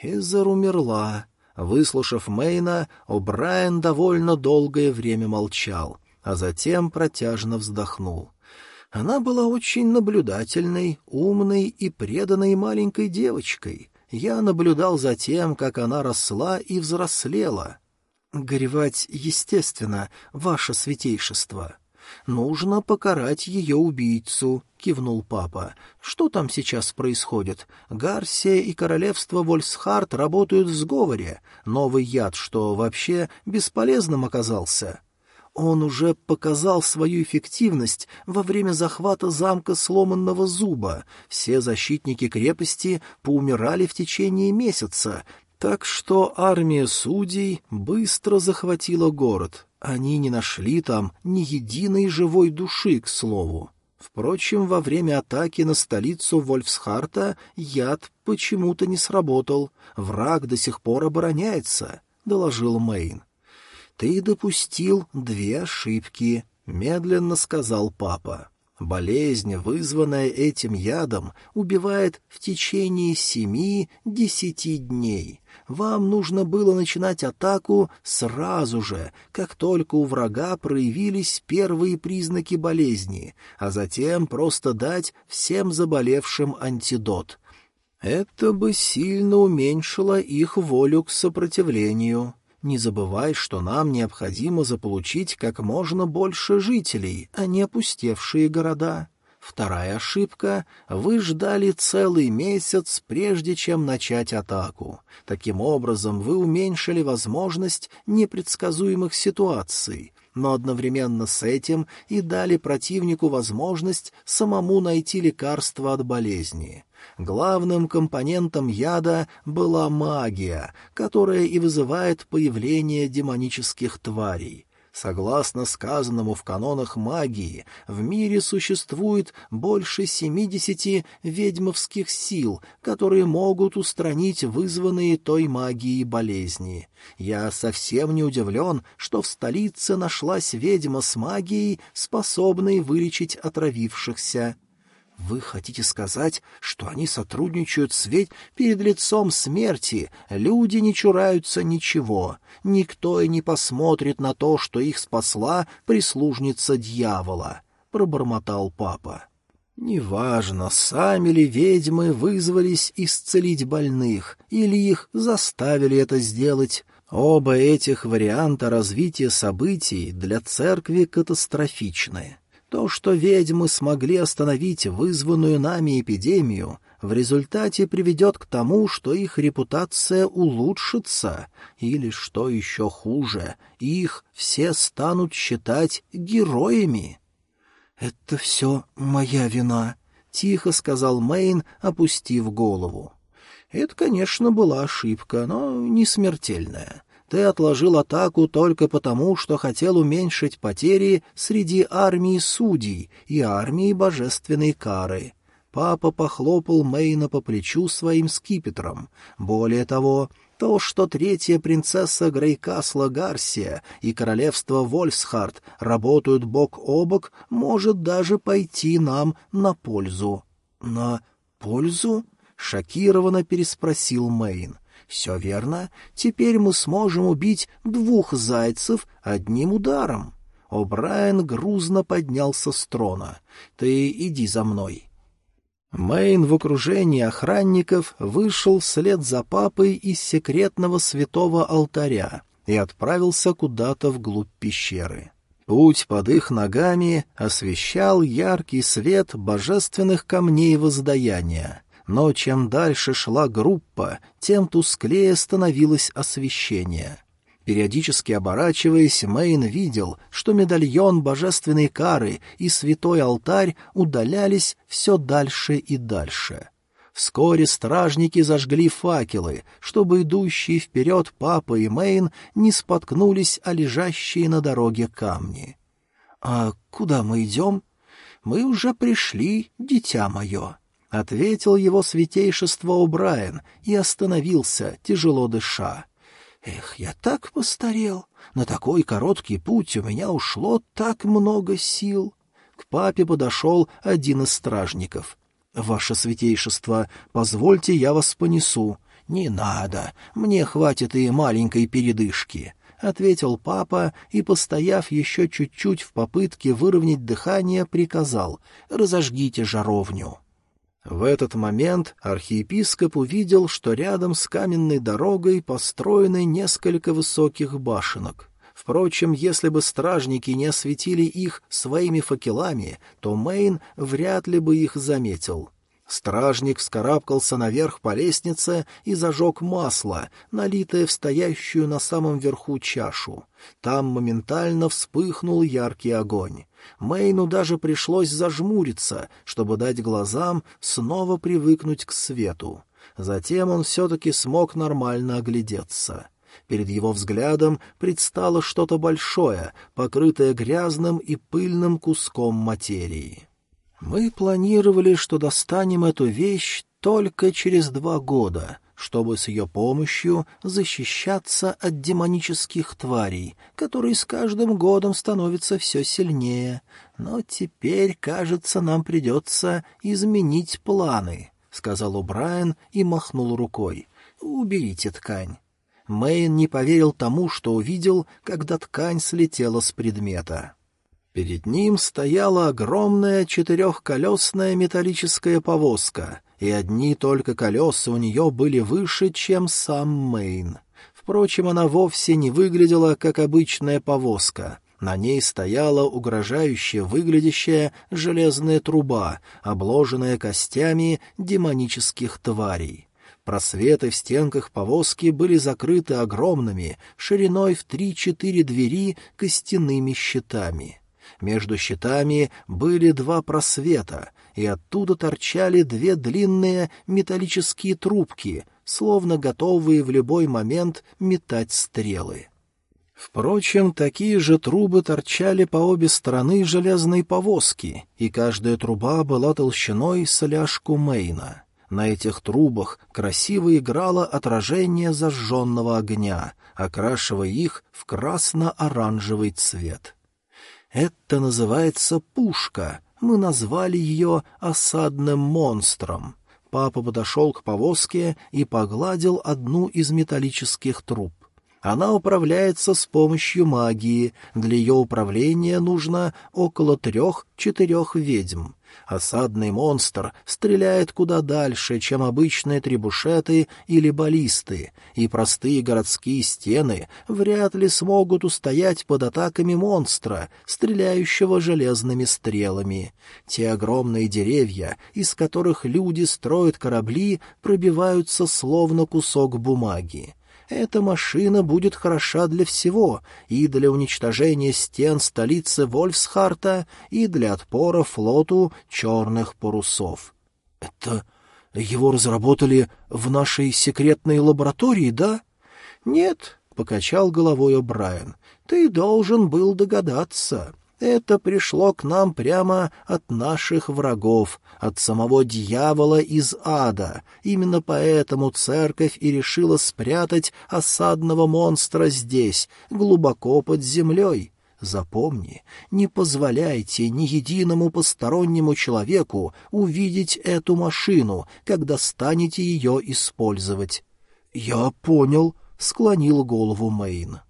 Хезер умерла. Выслушав Мэйна, О'Брайен довольно долгое время молчал, а затем протяжно вздохнул. Она была очень наблюдательной, умной и преданной маленькой девочкой. Я наблюдал за тем, как она росла и взрослела. «Горевать естественно, ваше святейшество. Нужно покарать ее убийцу», — кивнул папа. «Что там сейчас происходит? Гарсия и королевство Вольсхарт работают в сговоре. Новый яд, что вообще бесполезным оказался». Он уже показал свою эффективность во время захвата замка сломанного зуба. Все защитники крепости поумирали в течение месяца, так что армия судей быстро захватила город. Они не нашли там ни единой живой души, к слову. Впрочем, во время атаки на столицу Вольфсхарта яд почему-то не сработал. Враг до сих пор обороняется, — доложил Мэйн. — Ты допустил две ошибки, — медленно сказал папа. Болезнь, вызванная этим ядом, убивает в течение семи-десяти дней. Вам нужно было начинать атаку сразу же, как только у врага проявились первые признаки болезни, а затем просто дать всем заболевшим антидот. Это бы сильно уменьшило их волю к сопротивлению. Не забывай, что нам необходимо заполучить как можно больше жителей, а не опустевшие города. Вторая ошибка — вы ждали целый месяц, прежде чем начать атаку. Таким образом, вы уменьшили возможность непредсказуемых ситуаций, но одновременно с этим и дали противнику возможность самому найти лекарство от болезни. Главным компонентом яда была магия, которая и вызывает появление демонических тварей. Согласно сказанному в канонах магии, в мире существует больше семидесяти ведьмовских сил, которые могут устранить вызванные той магией болезни. Я совсем не удивлен, что в столице нашлась ведьма с магией, способной вылечить отравившихся. Вы хотите сказать, что они сотрудничают с ведь перед лицом смерти? Люди не чураются ничего. Никто и не посмотрит на то, что их спасла прислужница дьявола, — пробормотал папа. Неважно, сами ли ведьмы вызвались исцелить больных, или их заставили это сделать, оба этих варианта развития событий для церкви катастрофичны. То, что ведьмы смогли остановить вызванную нами эпидемию, в результате приведет к тому, что их репутация улучшится, или, что еще хуже, их все станут считать героями. «Это все моя вина», — тихо сказал Мэйн, опустив голову. Это, конечно, была ошибка, но не смертельная. Ты отложил атаку только потому, что хотел уменьшить потери среди армии судей и армии божественной кары. Папа похлопал Мейна по плечу своим скипетром. Более того, то, что третья принцесса Грейкасла Гарсия и королевство Вольсхард работают бок о бок, может даже пойти нам на пользу. — На пользу? — шокированно переспросил Мейн. Все верно. Теперь мы сможем убить двух зайцев одним ударом. О'Брайен грузно поднялся с трона. Ты иди за мной. Мэйн в окружении охранников вышел вслед за папой из секретного святого алтаря и отправился куда-то вглубь пещеры. Путь под их ногами освещал яркий свет божественных камней воздаяния но чем дальше шла группа, тем тусклее становилось освещение. Периодически оборачиваясь, Мэйн видел, что медальон божественной кары и святой алтарь удалялись все дальше и дальше. Вскоре стражники зажгли факелы, чтобы идущие вперед папа и Мэйн не споткнулись о лежащие на дороге камни. — А куда мы идем? — Мы уже пришли, дитя мое. — ответил его святейшество Убрайен и остановился, тяжело дыша. «Эх, я так постарел! На такой короткий путь у меня ушло так много сил!» К папе подошел один из стражников. «Ваше святейшество, позвольте, я вас понесу». «Не надо, мне хватит и маленькой передышки», — ответил папа и, постояв еще чуть-чуть в попытке выровнять дыхание, приказал «разожгите жаровню». В этот момент архиепископ увидел, что рядом с каменной дорогой построены несколько высоких башенок. Впрочем, если бы стражники не осветили их своими факелами, то Мейн вряд ли бы их заметил. Стражник вскарабкался наверх по лестнице и зажег масло, налитое в стоящую на самом верху чашу. Там моментально вспыхнул яркий огонь. Мэйну даже пришлось зажмуриться, чтобы дать глазам снова привыкнуть к свету. Затем он все-таки смог нормально оглядеться. Перед его взглядом предстало что-то большое, покрытое грязным и пыльным куском материи. «Мы планировали, что достанем эту вещь только через два года», чтобы с ее помощью защищаться от демонических тварей, которые с каждым годом становятся все сильнее. Но теперь, кажется, нам придется изменить планы, — сказал Убрайан и махнул рукой. — Уберите ткань. Мэйн не поверил тому, что увидел, когда ткань слетела с предмета. Перед ним стояла огромная четырехколесная металлическая повозка — и одни только колеса у нее были выше, чем сам Мэйн. Впрочем, она вовсе не выглядела, как обычная повозка. На ней стояла угрожающая выглядящая железная труба, обложенная костями демонических тварей. Просветы в стенках повозки были закрыты огромными, шириной в три-четыре двери, костяными щитами. Между щитами были два просвета, и оттуда торчали две длинные металлические трубки, словно готовые в любой момент метать стрелы. Впрочем, такие же трубы торчали по обе стороны железной повозки, и каждая труба была толщиной с ляжку Мейна. На этих трубах красиво играло отражение зажженного огня, окрашивая их в красно-оранжевый цвет. Это называется пушка. Мы назвали ее осадным монстром. Папа подошел к повозке и погладил одну из металлических труб. Она управляется с помощью магии. Для ее управления нужно около трех-четырех ведьм. Осадный монстр стреляет куда дальше, чем обычные требушеты или баллисты, и простые городские стены вряд ли смогут устоять под атаками монстра, стреляющего железными стрелами. Те огромные деревья, из которых люди строят корабли, пробиваются словно кусок бумаги. Эта машина будет хороша для всего, и для уничтожения стен столицы Вольфсхарта, и для отпора флоту черных парусов. — Это его разработали в нашей секретной лаборатории, да? — Нет, — покачал головой О'Брайен, — ты должен был догадаться. Это пришло к нам прямо от наших врагов, от самого дьявола из ада. Именно поэтому церковь и решила спрятать осадного монстра здесь, глубоко под землей. Запомни, не позволяйте ни единому постороннему человеку увидеть эту машину, когда станете ее использовать. — Я понял, — склонил голову Мэйн.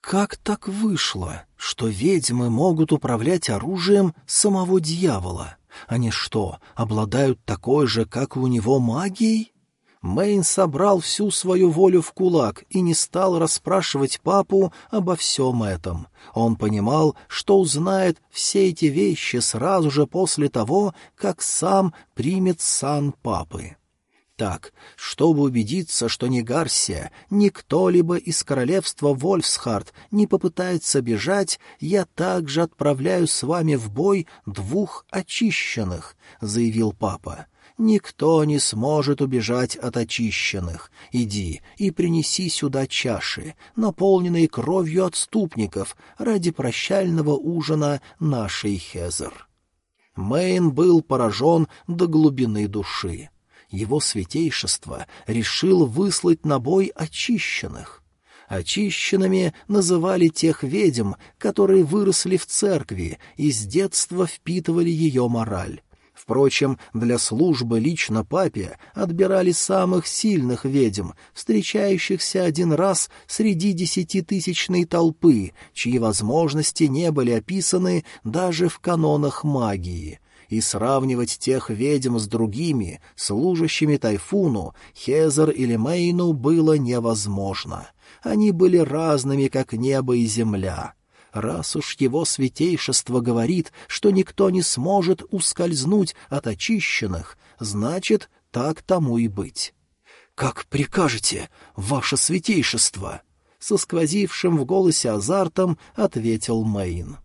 Как так вышло, что ведьмы могут управлять оружием самого дьявола? Они что, обладают такой же, как у него, магией? Мэйн собрал всю свою волю в кулак и не стал расспрашивать папу обо всем этом. Он понимал, что узнает все эти вещи сразу же после того, как сам примет сан папы так, чтобы убедиться, что ни Гарсия, ни кто-либо из королевства Вольфсхард не попытается бежать, я также отправляю с вами в бой двух очищенных, — заявил папа. Никто не сможет убежать от очищенных. Иди и принеси сюда чаши, наполненные кровью отступников, ради прощального ужина нашей Хезер. Мэйн был поражен до глубины души его святейшество решил выслать на бой очищенных. Очищенными называли тех ведьм, которые выросли в церкви и с детства впитывали ее мораль. Впрочем, для службы лично папе отбирали самых сильных ведьм, встречающихся один раз среди десятитысячной толпы, чьи возможности не были описаны даже в канонах магии — и сравнивать тех ведьм с другими, служащими Тайфуну, Хезер или Мейну, было невозможно. Они были разными, как небо и земля. Раз уж его святейшество говорит, что никто не сможет ускользнуть от очищенных, значит, так тому и быть. «Как прикажете, ваше святейшество!» Со сквозившим в голосе азартом ответил Мэйн.